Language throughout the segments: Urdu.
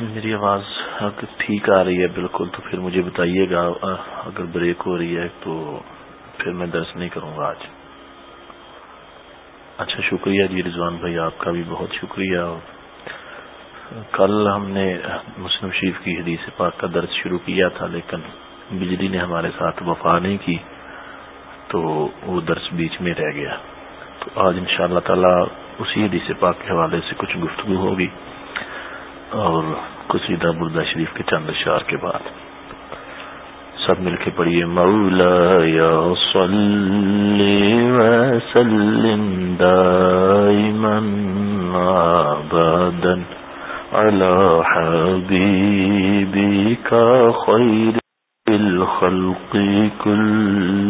میری آواز ٹھیک آ رہی ہے، بالکل، تو پھر مجھے بتائیے گا اگر بریک ہو رہی ہے تو پھر میں درس نہیں کروں گا آج۔ اچھا شکریہ جی رضوان بھائی، آپ کا بھی بہت شکریہ۔ کل ہم نے مسلم شریف کی حدیث پاک کا درس شروع کیا تھا، لیکن بجلی نے ہمارے ساتھ وفا نہیں کی، تو وہ درس بیچ میں رہ گیا۔ تو آج ان شاء اللہ تعالی اسی حدیث پاک کے حوالے سے کچھ گفتگو ہوگی۔ اور کچھ بردہ شریف کے چند اشار کے بعد۔ سب مل کے پڑھیے مولا یا صلی وسلم دائما بدن على حبيبك خير الخلق كلهم۔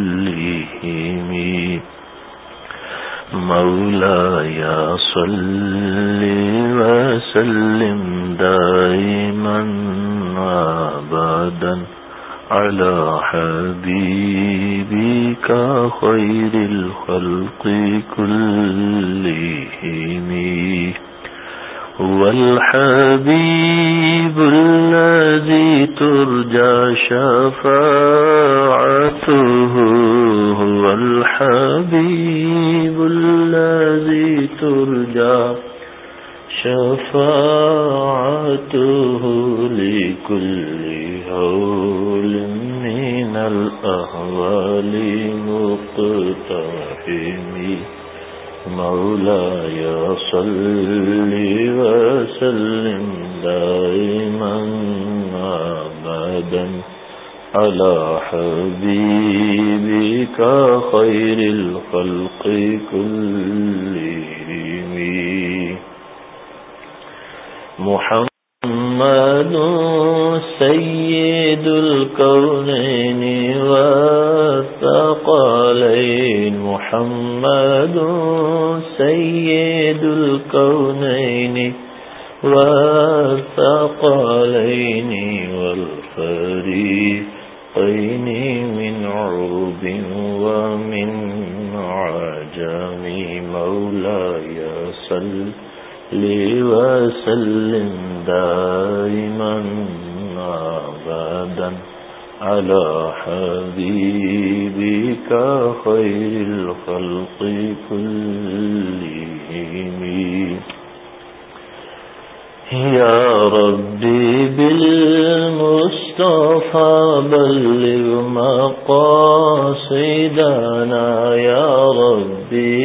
مولا یا صلی وسلم دائما أبدا على حبيبك خير الخلق كلهم. هو الحبيب الذي ترجى شفاعته هو الحبيب الذي ترجى شفاعته لكل هول من الأهوال مقتحمين. مولاي صل وسلم دائما أبدا على حبيبك خير الخلق كلهم. محمد سيد الكونين والثقالين محمد سيد الكونين والثقالين والفريقين من عرب ومن عجم مولاي صل وسلم دائما أبدا على حبيبك خير الخلق كلهم. يا ربي بالمصطفى بلغ مقاصدنا. يا ربي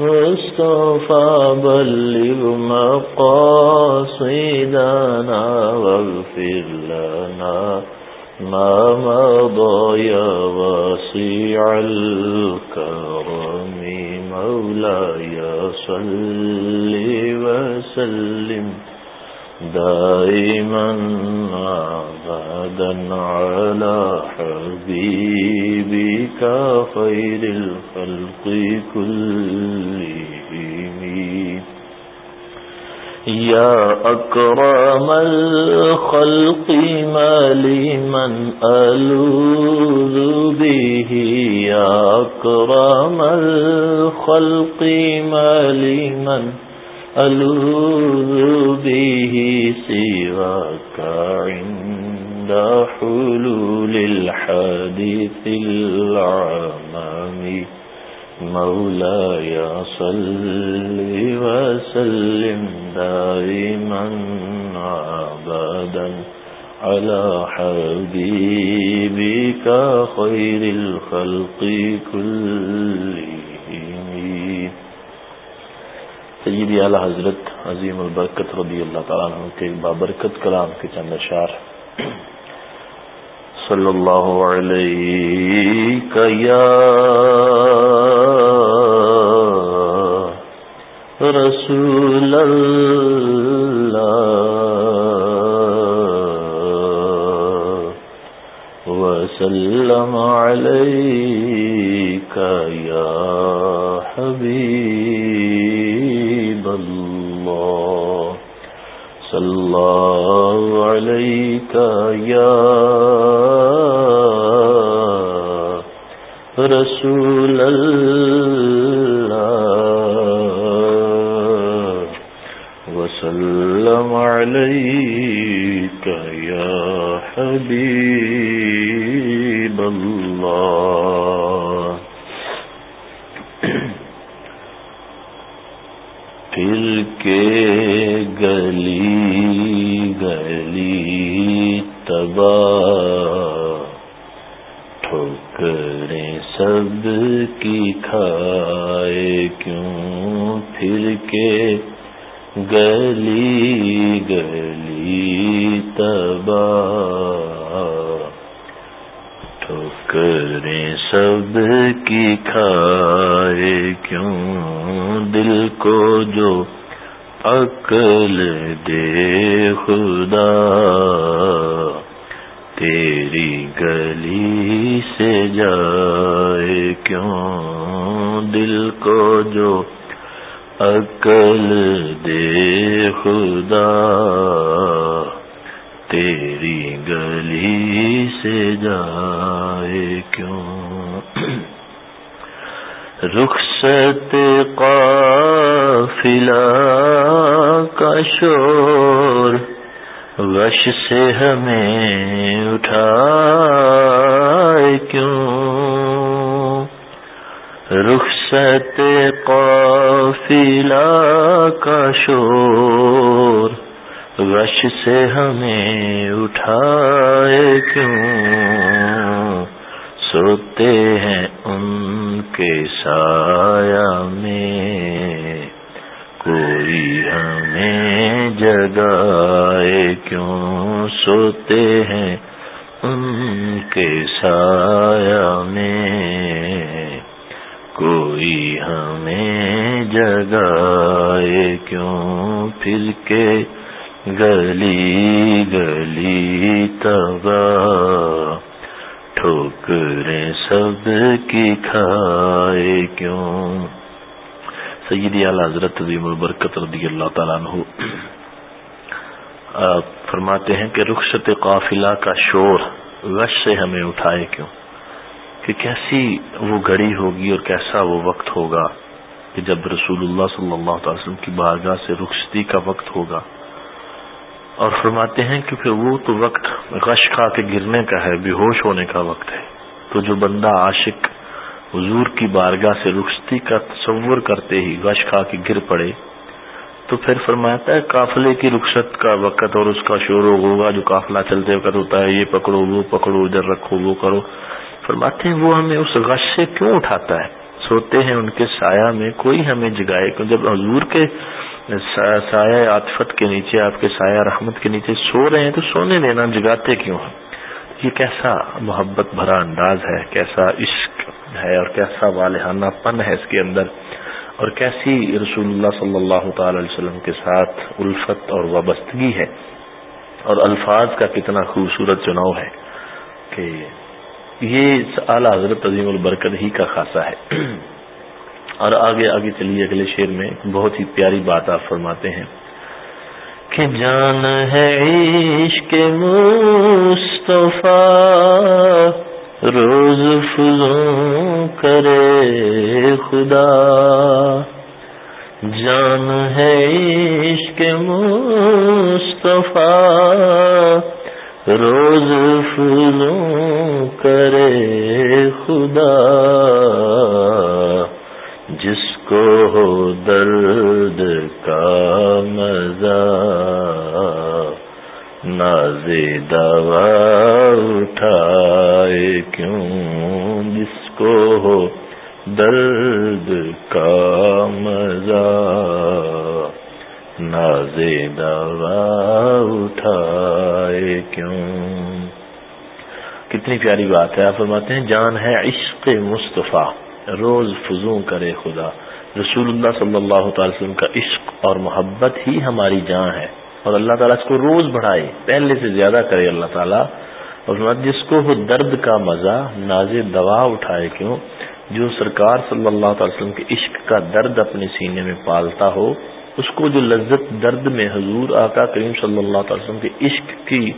بالمصطفى بلغ مقاصدنا واغفر لنا ما مضى يا واسع الكرم مولاي صل وسلم دائما أبدا على حبيبك خير الخلق كلهم يا أكرم الخلق ما لمن ألوذ به. يا أكرم الخلق ما لمن ألوذ به. سواك عند حلول الحديث العمام مولاي صل وسلم دائما أبدا على حبيبك خير الخلق كلهم. سیدی اعلی حضرت عظیم البرکت رضی اللہ تعالیٰ عنہ کے بابرکت کلام کے چند اشار صلی اللہ علیہ یا رسول اللہ۔ وسلم علیک یا حبیب اللہ۔ صلی اللہ علیک یا رسول اللہ۔ وسلم عليك يا حبيب الله. پھر کے گلی گلی تباہ ٹھوکریں سب کی کھائے کیوں پھر کے گلی گلی تباہ، ٹھوکریں سب کی کھائے۔ کیوں دل کو جو عقل دے خدا، تیری گلی سے جائے۔ کیوں دل کو جو عقل دے خدا تیری گلی سے جائے کیوں رخصت قافلہ کا شور وش سے ہمیں اٹھا کیوں رخصت قافلہ کا شور وش سے ہمیں اٹھائے کیوں؟ سوتے ہیں ان کے سایہ میں۔ کوئی ہمیں جگائے کیوں؟ سوتے ہیں ان کے سایہ میں۔ کوئی ہمیں جگائے کیوں پھر کے گلی گلی تباہ؟ ٹھوکریں سب کی کھائے کیوں؟ سیدی اعلی حضرت عظیم البرکت رضی اللہ تعالیٰ عنہ۔ فرماتے ہیں کہ رخصت قافلہ کا شور غش سے ہمیں اٹھائے کیوں؟ کہ کیسی وہ گھڑی ہوگی اور کیسا وہ وقت ہوگا کہ جب رسول اللہ صلی اللہ تعالی وسلم کی بارگاہ سے رخصتی کا وقت ہوگا۔ اور فرماتے ہیں کہ پھر وہ تو وقت غش کھا کے گرنے کا ہے، بے ہوش ہونے کا وقت ہے۔ تو جو بندہ عاشق حضور کی بارگاہ سے رخصتی کا تصور کرتے ہی غش کھا کے گر پڑے، تو پھر فرماتا ہے قافلے کی رخصت کا وقت اور اس کا شور و ہوگا جو قافلہ چلتے وقت ہوتا ہے، یہ پکڑو، وہ پکڑو، ادھر رکھو، وہ کرو۔ فرماتے ہیں، وہ ہمیں اس غش سے کیوں اٹھاتا ہے؟ سوتے ہیں ان کے سایہ میں، کوئی ہمیں جگائے جب حضور کے سایہ عاطفت کے نیچے، آپ کے سایہ رحمت کے نیچے سو رہے ہیں تو سونے دینا جگاتے کیوں ہیں؟ یہ کیسا محبت بھرا انداز ہے، کیسا عشق ہے اور کیسا والہانہ پن ہے اس کے اندر اور کیسی رسول اللہ صلی اللہ تعالی علیہ وسلم کے ساتھ الفت اور وابستگی ہے اور الفاظ کا کتنا خوبصورت چناؤ ہے کہ یہ اعلی حضرت عظیم البرکت ہی کا خاصہ ہے۔ اور آگے آگے چلیے اگلے شعر میں بہت ہی پیاری بات آپ فرماتے ہیں۔ کہ جان ہے عشق مصطفیٰ، روز فضوں کرے خدا۔ جان ہے عشق مصطفیٰ روز فضوں کرے خدا، جس کو ہو درد کا مزہ۔ ناز دوا اٹھائے کیوں؟ جس کو ہو درد کا مزہ۔ ناز دوا اٹھائے کیوں؟ کتنی پیاری بات ہے، آپ فرماتے ہیں، جان ہے عشق مصطفیٰ، روز فضوں کرے خدا۔ رسول اللہ صلی اللہ تعالی وسلم کا عشق اور محبت ہی ہماری جان ہے۔ اور اللہ تعالیٰ اس کو روز بڑھائے، پہلے سے زیادہ کرے اللہ تعالیٰ۔ اور جس کو وہ درد کا مزہ ناز دوا اٹھائے کیوں؟ جو سرکار صلی اللہ تعالی وسلم کے عشق کا درد اپنے سینے میں پالتا ہو اس کو جو لذت درد میں حضور آقا کریم صلی اللہ تعالی وسلم کے عشق کی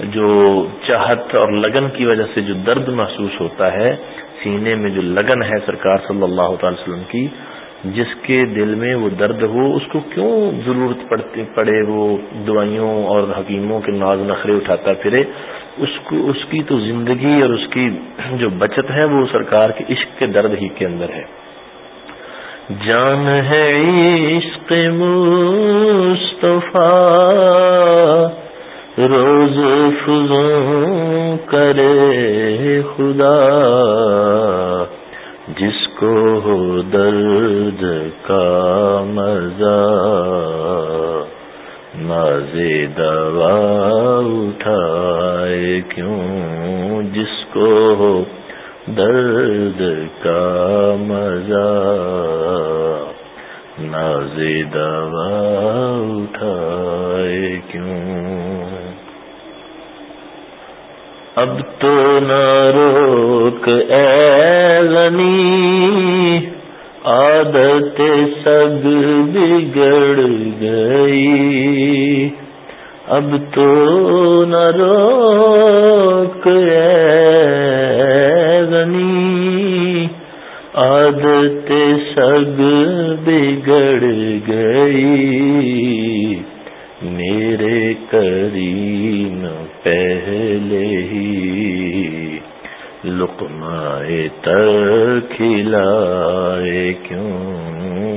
جو چاہت اور لگن کی وجہ سے جو درد محسوس ہوتا ہے، سینے میں جو لگن ہے سرکار صلی اللہ تعالی وسلم کی، جس کے دل میں وہ درد ہو، اس کو کیوں ضرورت پڑتی، پڑے وہ دوائیوں اور حکیموں کے ناز نخرے اٹھاتا پھرے؟ اس کو، اس کی تو زندگی اور اس کی جو بچت ہے، وہ سرکار کے عشق کے درد ہی کے اندر ہے۔ جان ہے عشق مصطفیٰ۔ روز فضوں کرے خدا۔ جس کو ہو درد کا مزہ ناز دوا اٹھائے کیوں؟ جس کو ہو درد کا مزہ ناز دوا اٹھائے کیوں؟ اب تو نہ روک اے غنی، عادت سگ بگڑ گئی۔ اب تو نہ روک اے غنی عادت سگ بگڑ گئی میرے کریم پہلے ہی لقمائے تر کھلائے کیوں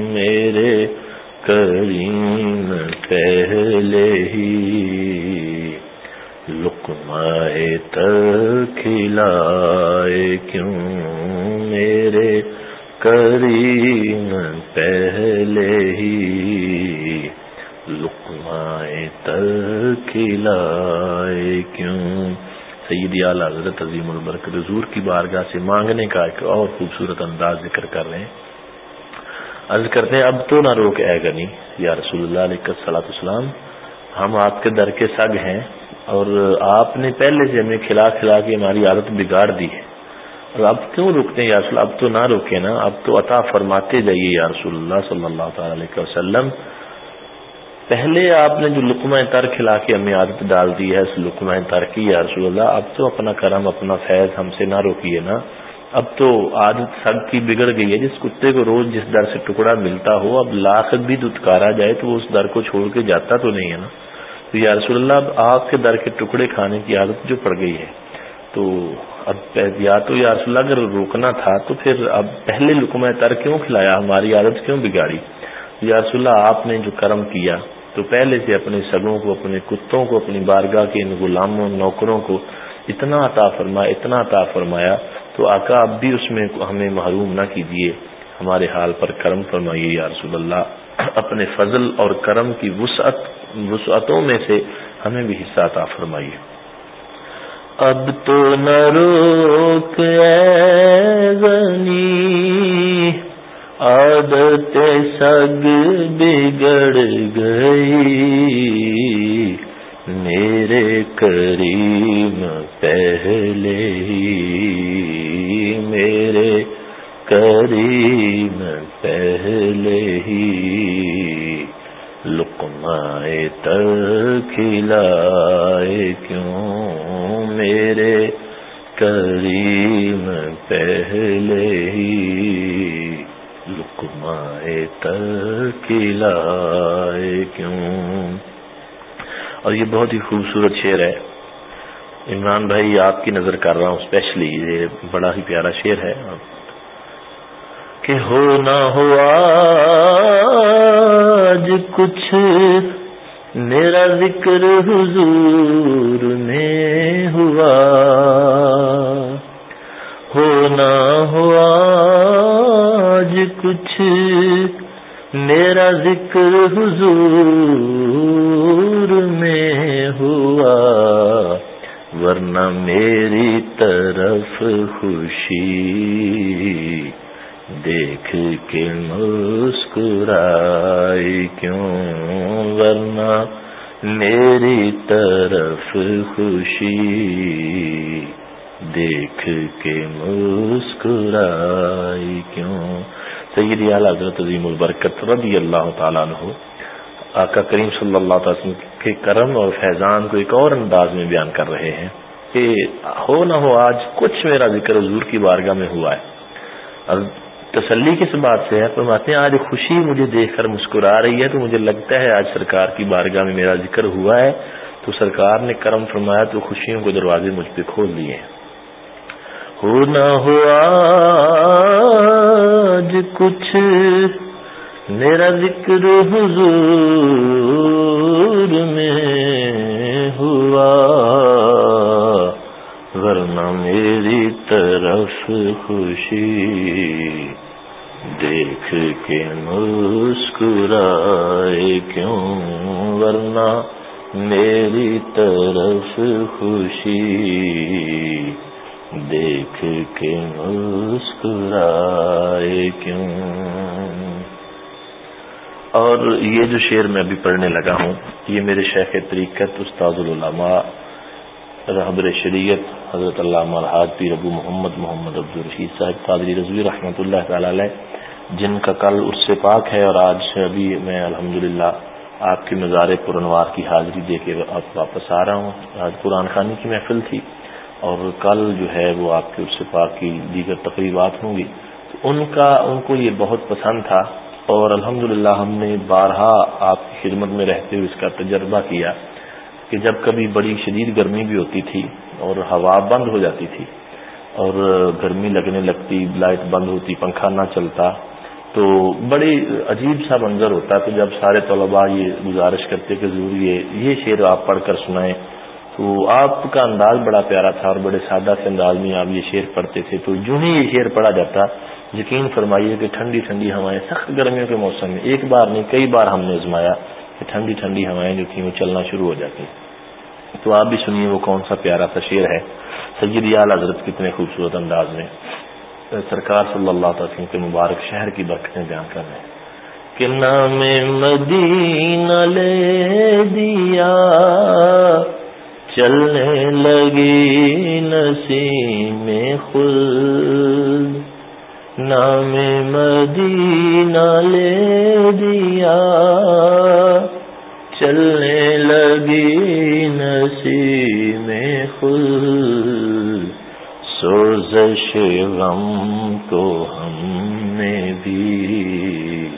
میرے کریم پہلے ہی لقمائے تر کھلائے کیوں میرے کریم، پہلے ہی لقمائے تر کھلائے کیوں؟ سیدی اعلی حضرت عظیم البرکت حضور کی بارگاہ سے مانگنے کا ایک اور خوبصورت انداز ذکر کر رہے ہیں۔ عرض کرتے ہیں، اب تو نہ روک، اے گنی یا رسول اللہ علیہ صلاح السلام ہم آپ کے در کے سگ ہیں اور آپ نے پہلے سے ہمیں کھلا کھلا کے ہماری عادت بگاڑ دی ہے۔ اور اب کیوں رکتے ہیں یا رسول اب تو نہ روکے نا، اب تو عطا فرماتے جائیے یا رسول اللہ صلی اللہ تعالی علیہ وسلم۔ پہلے آپ نے جو لقمہ تر کھلا کے ہمیں عادت ڈال دی ہے، اس لقمہ تر کی یا رسول اللہ، اب تو اپنا کرم، اپنا فیض ہم سے نہ روکیے نا۔ اب تو عادت سب کی بگڑ گئی ہے، جس کتے کو روز جس در سے ٹکڑا ملتا ہو، اب لاکھ بھی دتکارا جائے تو وہ اس در کو چھوڑ کے جاتا تو نہیں ہے نا۔ تو یا رسول اللہ، اب آپ کے در کے ٹکڑے کھانے کی عادت جو پڑ گئی ہے، تو اب یا تو یا رسول اللہ، اگر روکنا تھا تو پھر اب پہلے لقمہ تر کیوں کھلایا؟ ہماری عادت کیوں بگاڑی؟ یا رسول اللہ، آپ نے جو کرم کیا تو پہلے سے اپنے سگوں کو، اپنے کتوں کو، اپنی بارگاہ کے ان غلاموں، نوکروں کو اتنا عطا فرمایا اتنا عطا فرمایا تو آقا اب بھی اس میں ہمیں محروم نہ کیجیے ہمارے حال پر کرم فرمائیے یا رسول اللہ۔ اپنے فضل اور کرم کی وسعت، وسعتوں میں سے ہمیں بھی حصہ عطا فرمائیے۔ اب تو نہ روک غنی۔ عادت سگ بگڑ گئی۔ میرے کریم پہلے ہی۔ میرے کریم پہلے ہی۔ لقمائے تر کھلائے کیوں میرے کریم پہلے ہی؟ لکمائے لائے کیوں؟ اور یہ بہت ہی خوبصورت شعر ہے۔ عمران بھائی آپ کی نظر کر رہا ہوں اسپیشلی یہ بڑا ہی پیارا شعر ہے۔ کہ ہو نہ ہوا آج کچھ میرا ذکر حضور میں ہوا۔ ہونا ہوا آج کچھ میرا ذکر حضور میں ہوا۔ ورنہ میری طرف خوشی دیکھ کے مسکرائی کیوں؟ ورنہ میری طرف خوشی دیکھ کے مسکرائی کیوں؟ سیدی اعلیٰ حضرت عظیم البرکت رضی اللہ تعالیٰ عنہ، آقا کریم صلی اللہ تعالی وسلم کے کرم اور فیضان کو ایک اور انداز میں بیان کر رہے ہیں کہ ہو نہ ہو، آج کچھ میرا ذکر حضور کی بارگاہ میں ہوا ہے۔ تسلی کس بات سے ہے؟ فرماتے ہیں، آج خوشی مجھے دیکھ کر مسکرا رہی ہے، تو مجھے لگتا ہے آج سرکار کی بارگاہ میں میرا ذکر ہوا ہے۔ تو سرکار نے کرم فرمایا، تو خوشیوں کے دروازے مجھ پہ کھول دیے۔ ہو نہ ہوا آج کچھ، میرا ذکر حضور میں ہوا۔ ورنہ میری طرف خوشی دیکھ کے مسکرائے کیوں؟ ورنہ میری طرف خوشی۔ دیکھ کے مسکرائے کیوں؟ اور یہ جو شعر میں ابھی پڑھنے لگا ہوں، یہ میرے شیخ طریقت استاد العلماء رحبر شریعت، حضرت علامہ الحاظ پیر ابو محمد محمد عبد الرشید صاحب قادری رضوی رحمۃ اللہ تعالی علیہ جن کا کل اس سے پاک ہے اور آج ابھی میں الحمدللہ آپ کی مزار پرنوار کی حاضری دے کے واپس آ رہا ہوں۔ آج قرآن خانی کی محفل تھی اور کل جو ہے وہ آپ کے اس سے پاک کی دیگر تقریبات ہوں گی۔ تو ان کا، ان کو یہ بہت پسند تھا اور الحمدللہ ہم نے بارہا آپ کی خدمت میں رہتے ہوئے اس کا تجربہ کیا کہ جب کبھی بڑی شدید گرمی بھی ہوتی تھی اور ہوا بند ہو جاتی تھی اور گرمی لگنے لگتی، لائٹ بند ہوتی، پنکھا نہ چلتا تو بڑی عجیب سا منظر ہوتا تو جب سارے طلباء یہ گزارش کرتے کہ ضرور یہ یہ شعر آپ پڑھ کر سنائیں۔ تو آپ کا انداز بڑا پیارا تھا اور بڑے سادہ سے انداز میں آپ یہ شعر پڑھتے تھے۔ تو جو ہی یہ شعر پڑھا جاتا، یقین فرمائیے کہ ٹھنڈی ٹھنڈی ہوائیں، سخت گرمیوں کے موسم میں، ایک بار نہیں، کئی بار ہم نے ازمایا کہ ٹھنڈی ٹھنڈی ہوائیں جو تھیں وہ چلنا شروع ہو جاتی۔ تو آپ بھی سنیے وہ کون سا پیارا سا شعر ہے۔ سید یال حضرت کتنے خوبصورت انداز میں۔ سرکار صلی اللہ تعالی کے مبارک شہر کی برکتیں بیان کر رہے ہیں۔ کہ نام مدینہ لے دیا، چلنے لگی نسی میں خود نام مدینہ لے دیا، چلنے لگی نسی میں خود سوزش غم کو ہم نے بھی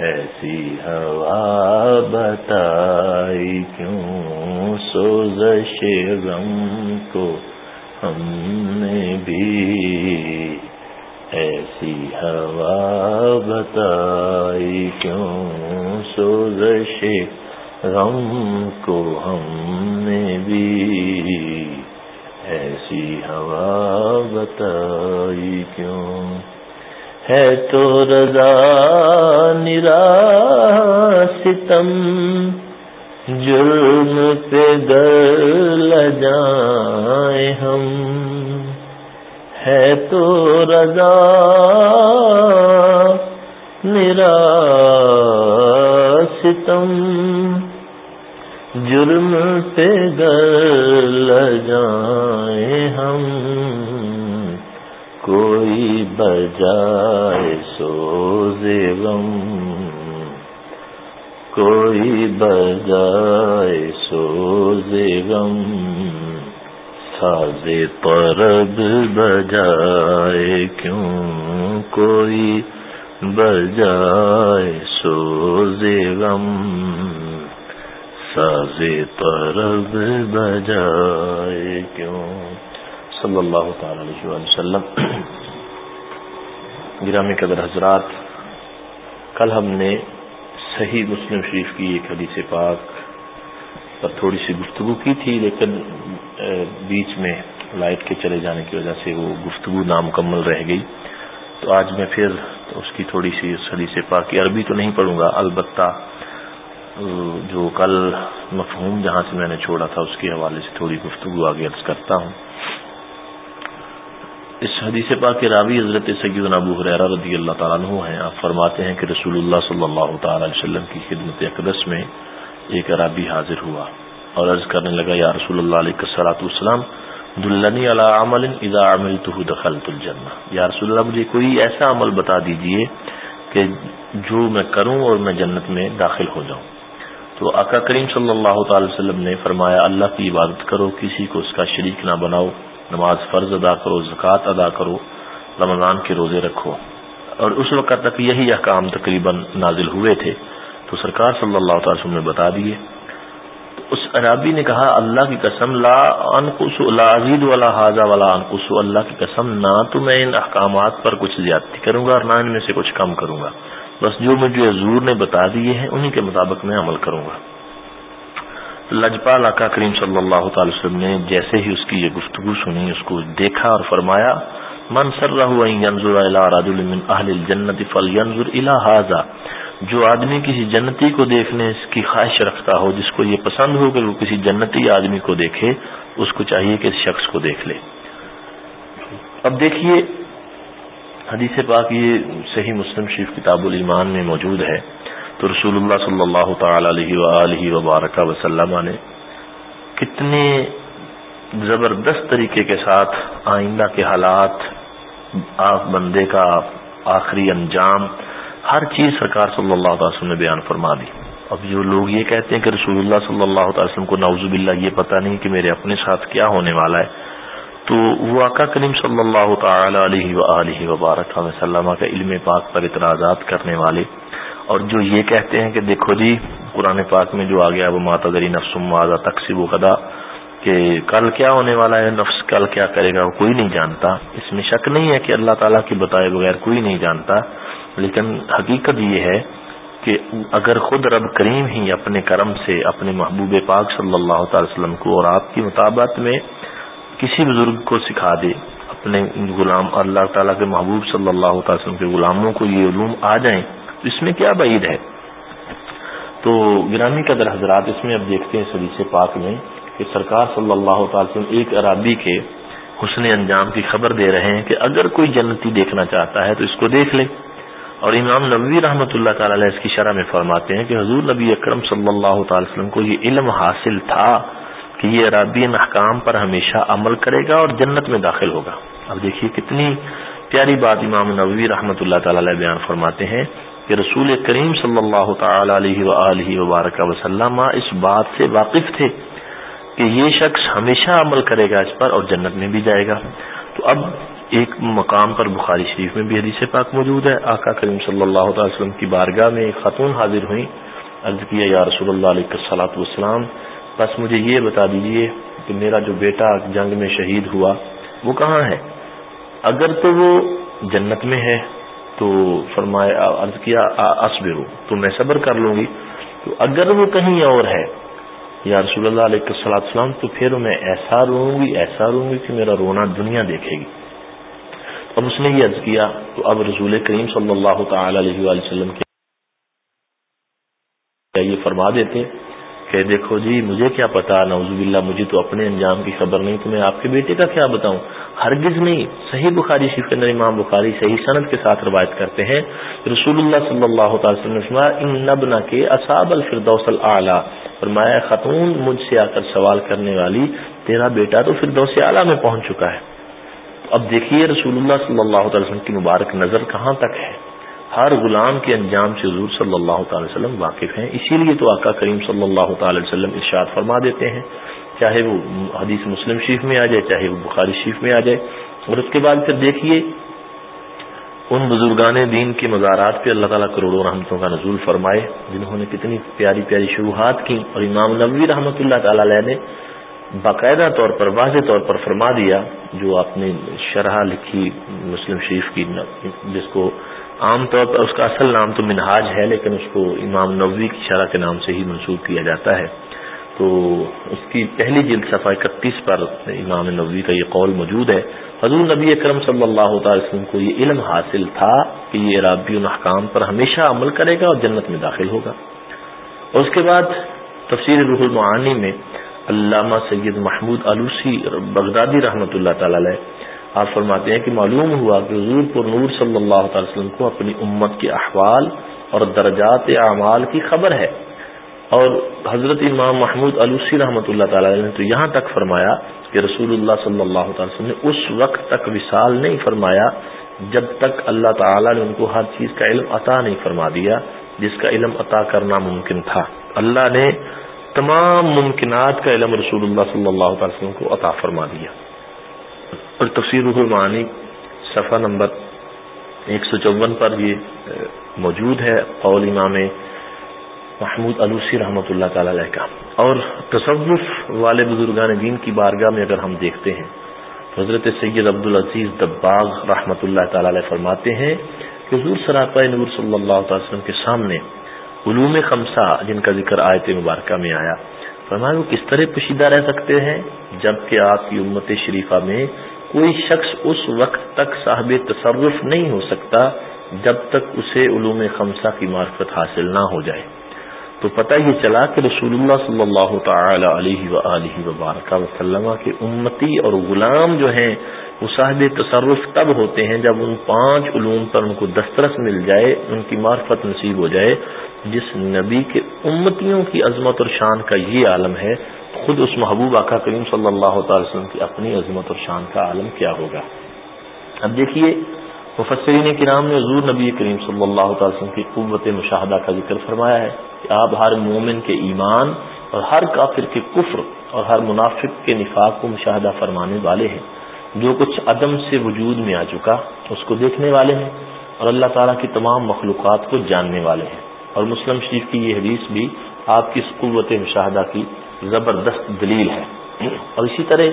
ایسی ہوا بتائی کیوں سوزش غم کو ہم نے بھی ایسی ہوا بتائی کیوں سوزش غم کو ہم نے بھی ایسی ہوا بتائی کیوں؟ ہے تو رضا نرا ستم، جرم پہ در جائیں ہم۔ ہے تو رضا نرا ستم جرم پہ گل جائیں ہم، کوئی بجائے سوزے غم، کوئی بجائے سوزے غم، ساز پرب بجائے کیوں؟ کوئی بجائے سوزے غم۔ ساز طرب بجائے کیوں؟ صلی اللہ تعالی علیہ وسلم۔ گرامی قدر حضرات، کل ہم نے صحیح مسلم شریف کی ایک حدیث پاک پر تھوڑی سی گفتگو کی تھی، لیکن بیچ میں لائٹ کے چلے جانے کی وجہ سے وہ گفتگو نامکمل رہ گئی۔ تو آج میں پھر اس کی تھوڑی سی حدیث پاک کی عربی تو نہیں پڑھوں گا، البتہ جو کل مفہوم جہاں سے میں نے چھوڑا تھا، اس کے حوالے سے تھوڑی گفتگو آگے عرض کرتا ہوں۔ اس حدیث پاک کے راوی حضرت سید ابو حریرہ رضی اللہ تعالیٰ عنہ ہیں۔ آپ فرماتے ہیں کہ رسول اللہ صلی اللہ تعالی علیہ وسلم کی خدمت اقدس میں ایک عرابی حاضر ہوا اور عرض کرنے لگا، یا رسول اللہ علیہ صلاحت السلام دلنی علی عمل اذا عملته دخلت الجنہ. یا رسول اللہ، مجھے کوئی ایسا عمل بتا دیجیے کہ جو میں کروں اور میں جنت میں داخل ہو جاؤں۔ تو آقا کریم صلی اللہ تعالی وسلم نے فرمایا، اللہ کی عبادت کرو، کسی کو اس کا شریک نہ بناؤ، نماز فرض ادا کرو، زکوٰۃ ادا کرو، رمضان کے روزے رکھو۔ اور اس وقت تک یہی احکام تقریباً نازل ہوئے تھے۔ تو سرکار صلی اللہ تعالی وسلم نے بتا دیے۔ اس عرابی نے کہا، اللہ کی قسم، لا انقص، لا عزید والا حاضہ والا انقص، اللہ کی قسم، نہ تو میں ان احکامات پر کچھ زیادتی کروں گا اور نہ ان میں سے کچھ کم کروں گا۔ بس جو مجھے حضور نے بتا دیے ہیں، انہی کے مطابق میں عمل کروں گا۔ لجپا لاکا کریم صلی اللہ تعالی وسلم نے جیسے ہی اس کی یہ گفتگو سنی، اس کو دیکھا اور فرمایا، من سر الجنت فل حاضہ جو آدمی کسی جنتی کو دیکھنے کی خواہش رکھتا ہو، جس کو یہ پسند ہو کہ وہ کسی جنتی آدمی کو دیکھے، اس کو چاہیے کہ اس شخص کو دیکھ لے۔ اب دیکھیے حدیث پاک یہ صحیح مسلم شریف کتاب الایمان میں موجود ہے۔ تو رسول اللہ صلی اللہ تعالی علیہ وآلہ وبارکہ وسلم نے کتنے زبردست طریقے کے ساتھ آئندہ کے حالات، آپ بندے کا آخری انجام، ہر چیز سرکار صلی اللہ تعالی وسلم نے بیان فرما دی۔ اب جو لوگ یہ کہتے ہیں کہ رسول اللہ صلی اللہ تعالی وسلم کو نوز باللہ یہ پتہ نہیں کہ میرے اپنے ساتھ کیا ہونے والا ہے تو وہ آقا کریم صلی اللہ تعالی علیہ وآلہ وبارک وسلم کا علم پاک پر اعتراضات کرنے والے اور جو یہ کہتے ہیں کہ دیکھو جی قرآن پاک میں جو آ گیا وہ ماتدری نفس ماضا تقسیب و قدا کہ کل کیا ہونے والا ہے نفس، کل کیا کرے گا، وہ کوئی نہیں جانتا۔ اس میں شک نہیں ہے کہ اللہ تعالیٰ کی بتائے بغیر کوئی نہیں جانتا، لیکن حقیقت یہ ہے کہ اگر خود رب کریم ہی اپنے کرم سے، اپنے محبوب پاک صلی اللہ تعالی وسلم کو اور آپ کی مطابقت میں کسی بزرگ کو سکھا دے اپنے غلام اللہ تعالیٰ کے محبوب صلی اللہ تعالی وسلم کے غلاموں کو یہ علوم آ جائیں، تو اس میں کیا بعید ہے؟ تو گرامی قدر حضرات، اس میں اب دیکھتے ہیں سلیس پاک میں کہ سرکار صلی اللہ تعالی وسلم ایک عرابی کے حسن انجام کی خبر دے رہے ہیں کہ اگر کوئی جنتی دیکھنا چاہتا ہے تو اس کو دیکھ لے۔ اور امام نبوی رحمۃ اللہ تعالی علیہ اس کی شرح میں فرماتے ہیں کہ حضور نبی اکرم صلی اللہ تعالی وسلم کو یہ علم حاصل تھا کہ یہ عرابی احکام پر ہمیشہ عمل کرے گا اور جنت میں داخل ہوگا۔ اب دیکھیے کتنی پیاری بات امام نبوی رحمۃ اللہ تعالی علیہ بیان فرماتے ہیں کہ رسول کریم صلی اللہ تعالی علیہ وآلہ وبارک وسلم اس بات سے واقف تھے کہ یہ شخص ہمیشہ عمل کرے گا اس پر اور جنت میں بھی جائے گا۔ تو اب ایک مقام پر بخاری شریف میں بھی حدیث پاک موجود ہے۔ آقا کریم صلی اللہ تعالی وسلم کی بارگاہ میں ایک خاتون حاضر ہوئی عرض کیا، یا رسول اللہ علیہ صلاحت والسلام بس مجھے یہ بتا دیجیے کہ میرا جو بیٹا جنگ میں شہید ہوا، وہ کہاں ہے؟ اگر تو وہ جنت میں ہے تو فرمایا عرض کیا اسبرو تو میں صبر کر لوں گی۔ تو اگر وہ کہیں اور ہے، یا رسول اللہ علیہ صلاح السلام تو پھر میں ایسا رو گی، ایسا رو گی کہ میرا رونا دنیا دیکھے گی۔ اب اس نے یہ عرض کیا، تو اب رسول کریم صلی اللہ تعالی علیہ وسلم کے یہ فرما دیتے کہ دیکھو جی مجھے کیا پتا نوزب اللہ مجھے تو اپنے انجام کی خبر نہیں، تو میں آپ کے بیٹے کا کیا بتاؤں؟ ہرگز نہیں۔ صحیح بخاری شریف کے اندر امام بخاری صحیح صنعت کے ساتھ روایت کرتے ہیں۔ رسول اللہ صلی اللہ تعالی وسلم ان نبنا کے اصاب الفردوس العلیٰ فرمایا، خاتون مجھ سے آ کر سوال کرنے والی، تیرا بیٹا تو فردوس اعلیٰ میں پہنچ چکا ہے۔ اب دیکھیے رسول اللہ صلی اللہ تعالی وسلم کی مبارک نظر کہاں تک ہے؟ ہر غلام کے انجام سے حضور صلی اللہ تعالی وسلم واقف ہیں۔ اسی لیے تو آقا کریم صلی اللہ تعالی وسلم ارشاد فرما دیتے ہیں، چاہے وہ حدیث مسلم شریف میں آ جائے، چاہے وہ بخاری شریف میں آ جائے۔ اور اس کے بعد پھر دیکھیے، ان بزرگان دین کے مزارات پہ اللہ تعالیٰ کروڑوں رحمتوں کا نزول فرمائے، جنہوں نے کتنی پیاری پیاری شروحات کی۔ اور امام نبوی رحمۃ اللہ تعالی علیہ نے باقاعدہ طور پر، واضح طور پر فرما دیا، جو آپ نے شرح لکھی مسلم شریف کی، جس کو عام طور پر اس کا اصل نام تو منہاج ہے، لیکن اس کو امام نبوی کی شرح کے نام سے ہی منسوخ کیا جاتا ہے۔ تو اس کی پہلی جلد صفحہ اکتیس پر امام نبوی کا یہ قول موجود ہے۔ حضور نبی اکرم صلی اللہ تعالی وسلم کو یہ علم حاصل تھا کہ یہ رابی الحکام پر ہمیشہ عمل کرے گا اور جنت میں داخل ہوگا۔ اور اس کے بعد تفسیر روح المعانی میں علامہ سید محمود علوسی بغدادی رحمۃ اللہ تعالی علیہ آپ فرماتے ہیں کہ معلوم ہوا کہ حضور پر نور صلی اللہ تعالی وسلم کو اپنی امت کے احوال اور درجات اعمال کی خبر ہے۔ اور حضرت امام محمود علوسی رحمۃ اللہ تعالی نے تو یہاں تک فرمایا کہ رسول اللہ صلی اللہ تعالی وسلم نے اس وقت تک وصال نہیں فرمایا جب تک اللہ تعالی نے ان کو ہر چیز کا علم عطا نہیں فرما دیا، جس کا علم عطا کرنا ممکن تھا۔ اللہ نے تمام ممکنات کا علم رسول اللہ صلی اللہ تعالی وسلم کو عطا فرما دیا۔ اور تفسیر المعانی صفحہ نمبر ایک سو چون پر یہ موجود ہے، قول امام محمود علوسی رحمۃ اللہ تعالی علیہ کا۔ اور تصوف والے بزرگان دین کی بارگاہ میں اگر ہم دیکھتے ہیں، حضرت سید عبد العزیز دباغ رحمۃ اللہ تعالی علیہ فرماتے ہیں کہ حضور سراپا نور صلی اللہ تعالی وسلم کے سامنے علوم خمسہ، جن کا ذکر آیت مبارکہ میں آیا، فرمایا وہ کس طرح پوشیدہ رہ سکتے ہیں؟ جبکہ آپ کی امت شریفہ میں کوئی شخص اس وقت تک صاحب تصرف نہیں ہو سکتا جب تک اسے علوم خمسہ کی معرفت حاصل نہ ہو جائے۔ تو پتہ یہ چلا کہ رسول اللہ صلی اللہ تعالی علیہ و وبارکہ وسلم کے امتی اور غلام جو ہیں، وہ صاحب تصرف تب ہوتے ہیں جب ان پانچ علوم پر ان کو دسترس مل جائے، ان کی معرفت نصیب ہو جائے، جس نبی کے امتیوں کی عظمت اور شان کا یہ عالم ہے خود اس محبوب آقا کریم صلی اللہ تعالی وسلم کی اپنی عظمت اور شان کا عالم کیا ہوگا؟ اب دیکھیے، مفسرین کرام نے حضور نبی کریم صلی اللہ تعالی وسلم کی قوت مشاہدہ کا ذکر فرمایا ہے کہ آپ ہر مومن کے ایمان اور ہر کافر کے کفر اور ہر منافق کے نفاق کو مشاہدہ فرمانے والے ہیں۔ جو کچھ عدم سے وجود میں آ چکا، اس کو دیکھنے والے ہیں اور اللہ تعالیٰ کی تمام مخلوقات کو جاننے والے ہیں۔ اور مسلم شریف کی یہ حدیث بھی آپ کی اس قوت مشاہدہ کی زبردست دلیل ہے۔ اور اسی طرح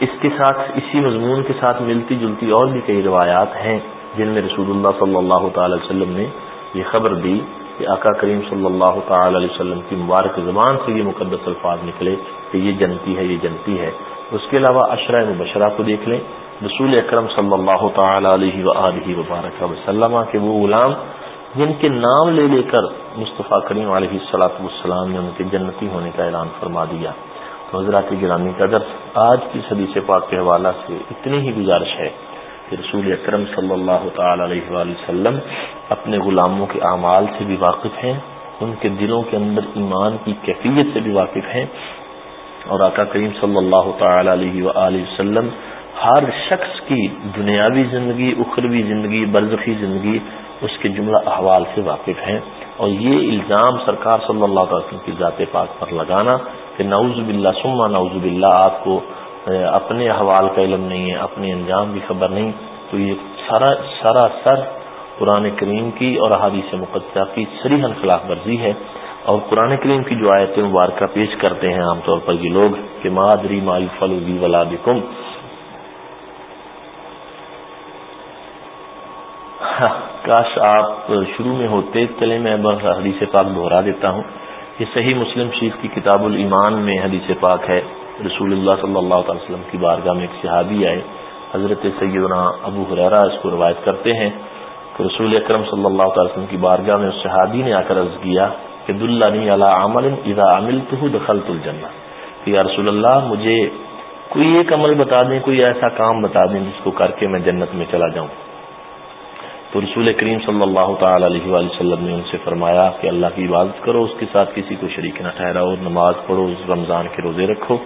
اس کے ساتھ، اسی مضمون کے ساتھ ملتی جلتی اور بھی کئی روایات ہیں جن میں رسول اللہ صلی اللہ تعالی وسلم نے یہ خبر دی کہ آقا کریم صلی اللہ تعالی علیہ وسلم کی مبارک زبان سے یہ مقدس الفاظ نکلے کہ یہ جنتی ہے، یہ جنتی ہے۔ اس کے علاوہ اشرۂ مبشرہ کو دیکھ لیں۔ رسول اکرم صلی اللہ تعالی علیہ و وبارک وسلم کے وہ غلام جن کے نام لے لے کر مصطفیٰ کریم علیہ السلاط والسلام نے ان کے جنتی ہونے کا اعلان فرما دیا۔ حضرات گرامی کا آج کی صدی سے پاک کے حوالہ سے اتنی ہی گزارش ہے کہ رسول اکرم صلی اللہ تعالی علیہ وآلہ وسلم اپنے غلاموں کے اعمال سے بھی واقف ہیں، ان کے دلوں کے اندر ایمان کی کیفیت سے بھی واقف ہیں اور آقا کریم صلی اللہ تعالی علیہ وآلہ وسلم ہر شخص کی دنیاوی زندگی، اخروی زندگی، برزخی زندگی اس کے جملہ احوال سے واقف ہیں اور یہ الزام سرکار صلی اللہ علیہ وسلم کی ذات پاک پر لگانا کہ نعوذ باللہ سما نعوذ باللہ، آپ کو اپنے احوال کا علم نہیں ہے اپنے انجام کی خبر نہیں۔ تو یہ سارا سراسر قرآن کریم کی اور احادیث مقدسہ کی سریحن خلاف ورزی ہے۔ اور قرآن کریم کی جو آیت مبارکہ پیش کرتے ہیں عام طور پر یہ لوگ، کہ مادری مائی فلوی ولادکم کاش آپ شروع میں ہوتے چلے میں بس حدیث پاک دہرا دیتا ہوں یہ صحیح مسلم شریف کی کتاب الایمان میں حدیث پاک ہے۔ رسول اللہ صلی اللہ تعالی وسلم کی بارگاہ میں ایک صحابی آئے۔ حضرت سیدنا ابو حرارا اس کو روایت کرتے ہیں کہ رسول اکرم صلی اللہ تعالی وسلم کی بارگاہ میں اس صحابی نے آ کر عرض کیا کہ دلانی علی عمل اذا عملته دخلت الجنہ۔ کہ یا رسول اللہ مجھے کوئی ایک عمل بتا دیں، کوئی ایسا کام بتا دیں جس کو کر کے میں جنت میں چلا جاؤں۔ تو رسول کریم صلی اللہ تعالی علیہ وآلہ وسلم نے ان سے فرمایا کہ اللہ کی عبادت کرو، اس کے ساتھ کسی کو شریک نہ ٹھہراؤ، نماز پڑھو رمضان کے روزے رکھو۔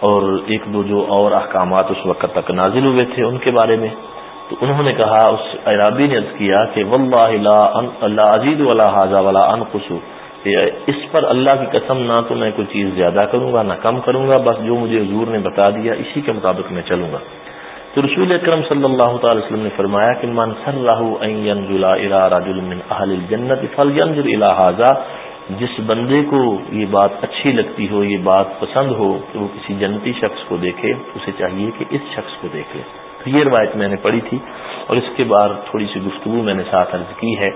اور ایک دو جو اور احکامات اس وقت تک نازل ہوئے تھے ان کے بارے میں۔ تو انہوں نے کہا، اس عرابی نے عرض کیا کہ اللہ عزیز ولا حاضہ والا ان خصو اس پر اللہ کی قسم، نہ تو میں کوئی چیز زیادہ کروں گا، نہ کم کروں گا، بس جو مجھے حضور نے بتا دیا، اسی کے مطابق میں چلوں گا۔ تو رسول اکرم صلی اللہ تعالی وسلم نے فرمایا کہ من سر من اہل الجنت الى جس بندے کو یہ بات اچھی لگتی ہو، یہ بات پسند ہو کہ وہ کسی جنتی شخص کو دیکھے، اسے چاہیے کہ اس شخص کو دیکھے تو یہ روایت میں نے پڑھی تھی اور اس کے بعد تھوڑی سی گفتگو میں نے ساتھ عرض کی ہے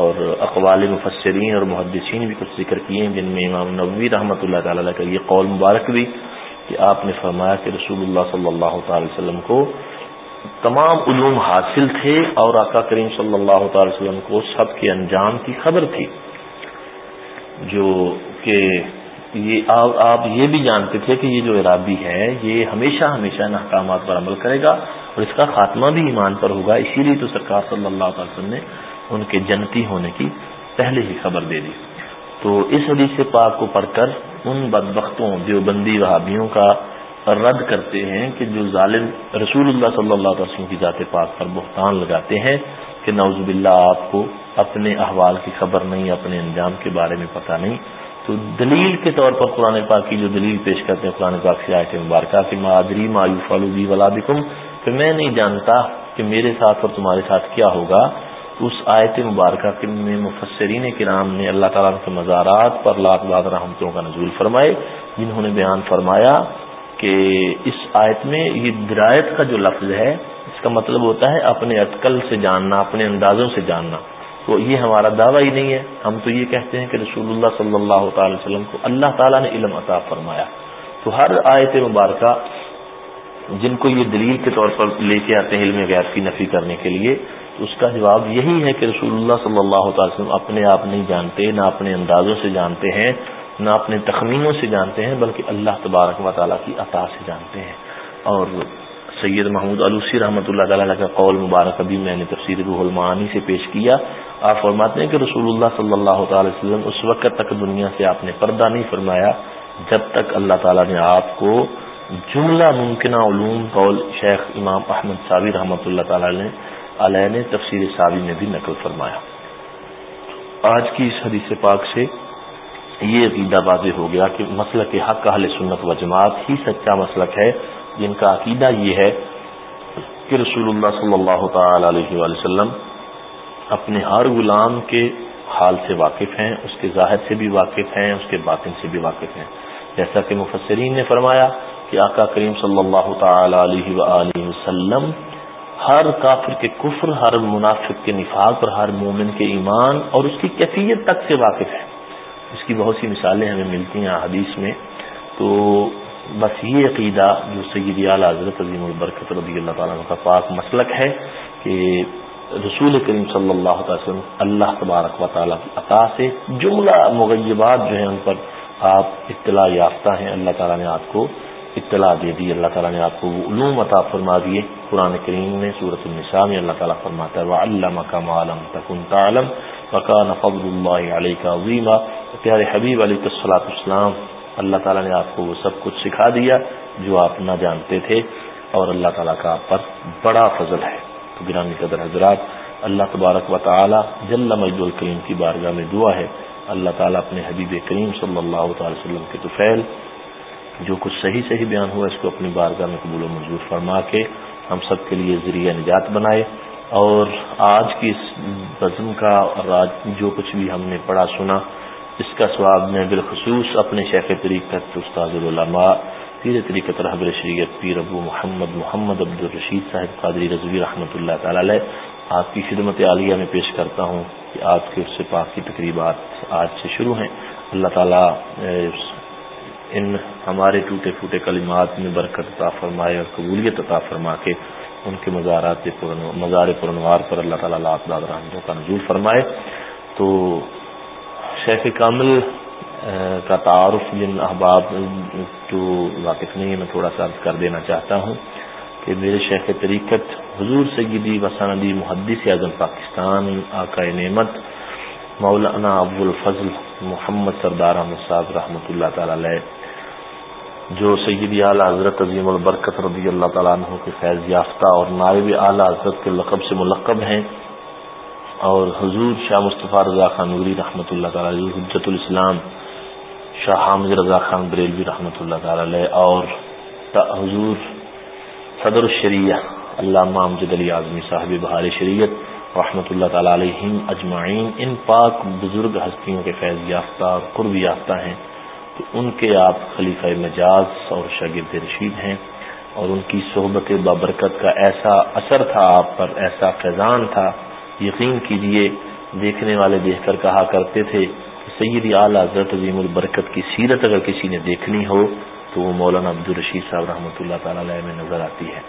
اور اقوال مفسرین اور محدثین بھی کچھ ذکر کیے ہیں، جن میں امام نبوی رحمۃ اللہ تعالی کا یہ قول مبارک بھی کہ آپ نے فرمایا کہ رسول اللہ صلی اللہ تعالی وسلم کو تمام علوم حاصل تھے اور آقا کریم صلی اللہ تعالی وسلم کو سب کے انجام کی خبر تھی، جو کہ یہ آپ یہ بھی جانتے تھے کہ یہ جو عرابی ہے، یہ ہمیشہ ہمیشہ ان احکامات پر عمل کرے گا اور اس کا خاتمہ بھی ایمان پر ہوگا، اسی لیے تو سرکار صلی اللہ تعالی وسلم نے ان کے جنتی ہونے کی پہلے ہی خبر دے دی۔ تو اس حدیث پاک کو پڑھ کر ان بدبختوں، دیوبندی وہابیوں کا رد کرتے ہیں کہ جو ظالم رسول اللہ صلی اللہ علیہ وسلم کی ذات پاک پر بہتان لگاتے ہیں کہ نوز باللہ آپ کو اپنے احوال کی خبر نہیں، اپنے انجام کے بارے میں پتہ نہیں۔ تو دلیل کے طور پر قرآن پاک کی جو دلیل پیش کرتے ہیں، قرآن پاک سے آئے مبارکہ کہ مادری مایوف الوبی ولادکم، کہ میں نہیں جانتا کہ میرے ساتھ اور تمہارے ساتھ کیا ہوگا۔ اس آیت مبارکہ میں مفسرین کرام نے اللہ تعالیٰ کے مزارات پر لاک باد رحمتوں کا نزول فرمائے، جنہوں نے بیان فرمایا کہ اس آیت میں یہ درایت کا جو لفظ ہے، اس کا مطلب ہوتا ہے اپنے اٹکل سے جاننا، اپنے اندازوں سے جاننا۔ تو یہ ہمارا دعویٰ ہی نہیں ہے۔ ہم تو یہ کہتے ہیں کہ رسول اللہ صلی اللہ تعالی وسلم کو اللہ تعالیٰ نے علم عطا فرمایا۔ تو ہر آیت مبارکہ جن کو یہ دلیل کے طور پر لے کے آتے ہیں علم غیر کی نفی کرنے کے لیے اس کا جواب یہی ہے کہ رسول اللہ صلی اللہ تعالی وسلم اپنے آپ نہیں جانتے، نہ اپنے اندازوں سے جانتے ہیں، نہ اپنے تخمینوں سے جانتے ہیں، بلکہ اللہ تبارک و تعالیٰ کی عطا سے جانتے ہیں۔ اور سید محمود علوسی رحمۃ اللہ تعالیٰ کا قول مبارک ابھی میں نے تفسیر روح المعانی سے پیش کیا۔ آپ فرماتے ہیں کہ رسول اللہ صلی اللہ تعالی وسلم اس وقت تک دنیا سے آپ نے پردہ نہیں فرمایا، جب تک اللہ تعالیٰ نے آپ کو جملہ ممکنہ علوم قول شیخ امام احمد صابی رحمۃ اللہ تعالی نے علیہ نے تفسیر صابی میں بھی نقل فرمایا۔ آج کی اس حدیث پاک سے یہ عقیدہ واضح ہو گیا کہ مسلک حق اہل سنت و جماعت ہی سچا مسلک ہے، جن کا عقیدہ یہ ہے کہ رسول اللہ صلی اللہ تعالی علیہ وسلم اپنے ہر غلام کے حال سے واقف ہیں، اس کے ظاہر سے بھی واقف ہیں، اس کے باطن سے بھی واقف ہیں۔ جیسا کہ مفسرین نے فرمایا کہ آقا کریم صلی اللہ تعالی علیہ وآلہ وسلم ہر کافر کے کفر، ہر منافق کے نفاق اور ہر مومن کے ایمان اور اس کی کیفیت تک سے واقف ہے۔ اس کی بہت سی مثالیں ہمیں ملتی ہیں حدیث میں۔ تو بس یہ عقیدہ جو سید اعلیٰ حضرت عظیم البرکت رضی اللہ تعالیٰ کا پاک مسلک ہے کہ رسول کریم صلی اللہ تعالی وسلم اللہ تبارک و تعالیٰ کی عطا سے جملہ مغیبات جو ہیں ان پر آپ اطلاع یافتہ ہیں۔ اللہ تعالیٰ نے آپ کو اطلاع دے دی، اللہ تعالیٰ نے آپ کو علوم عطا فرما دیے۔ قرآن کریم میں صورت النساء میں اللہ تعالیٰ فرماتا ہے وَعَلَّمَ كَمَا لَمْ تَكُنْ تَعْلَمْ وَكَانَ فَضْلُ اللَّهِ عَلَيْكَ عَظِيمًا۔ پیارے حبیب علیہ الصلاۃ السلام اللہ تعالیٰ نے آپ کو وہ سب کچھ سکھا دیا جو آپ نہ جانتے تھے، اور اللہ تعالیٰ کا آپ پر بڑا فضل ہے۔ تو گرامی قدر حضرات، اللہ تبارک و تعالی جل مجد الکریم کی بارگاہ میں دعا ہے۔ اللہ تعالیٰ اپنے حبیب کریم صلی اللہ تعالی وسلم کے توفیل جو کچھ صحیح صحیح بیان ہوا اس کو اپنی بارگاہ میں قبول و منظور فرما کے ہم سب کے لیے ذریعہ نجات بنائے۔ اور آج کی اس بزم کا اور آج جو کچھ بھی ہم نے پڑھا، سنا، اس کا سواب میں بالخصوص اپنے شیخ طریقت استاد العلماء پیر طریقت رحبر شریعت پیر ابو محمد محمد عبد الرشید صاحب قادری رضوی رحمۃ اللہ تعالی علیہ، آپ کی خدمت عالیہ میں پیش کرتا ہوں کہ آپ کے اس سے پاک کی تقریبات آج سے شروع ہیں۔ اللہ تعالیٰ ان ہمارے ٹوٹے پھوٹے کلمات میں برکت عطا فرمائے اور قبولیت عطا فرما کے ان کے مزارات مزار پرنوار پر اللہ تعالیٰ داد رحمتوں کا نزول فرمائے۔ تو شیخ کامل کا تعارف جن احباب، جو واقف نہیں ہے میں تھوڑا سا کر دینا چاہتا ہوں کہ میرے شیخ طریقت، حضور سیدی وساندی محدث اعظم پاکستان، آقا نعمت، مولانا ابو الفضل محمد سردار احمد صاحب رحمۃ اللہ تعالی علیہ جو سید اعلیٰ حضرت عظیم البرکت رضی اللہ تعالیٰ عنہ کے فیض یافتہ اور نائب اعلیٰ حضرت کے لقب سے ملقب ہیں اور حضور شاہ مصطفیٰ رضا خان نوری رحمۃ اللہ تعالیٰ حجت الاسلام شاہ حامد رضا خان بریلوی رحمۃ اللہ تعالی علیہ اور حضور صدر الشریعہ علامہ امجد علی اعظمی صاحب بہار شریعت رحمۃ اللہ تعالی علیہ اجمعین، ان پاک بزرگ ہستیوں کے فیض یافتہ اور قرب یافتہ ہیں۔ تو ان کے آپ خلیفہ مجاز اور شاگرد رشید ہیں اور ان کی صحبت بابرکت کا ایسا اثر تھا آپ پر، ایسا فیضان تھا۔ یقین کیجیے، دیکھنے والے دیکھ کر کہا کرتے تھے کہ سید اعلی حضرت عظیم البرکت کی سیرت اگر کسی نے دیکھنی ہو تو وہ مولانا عبد الرشید صاحب رحمۃ اللہ تعالی علیہ میں نظر آتی ہے۔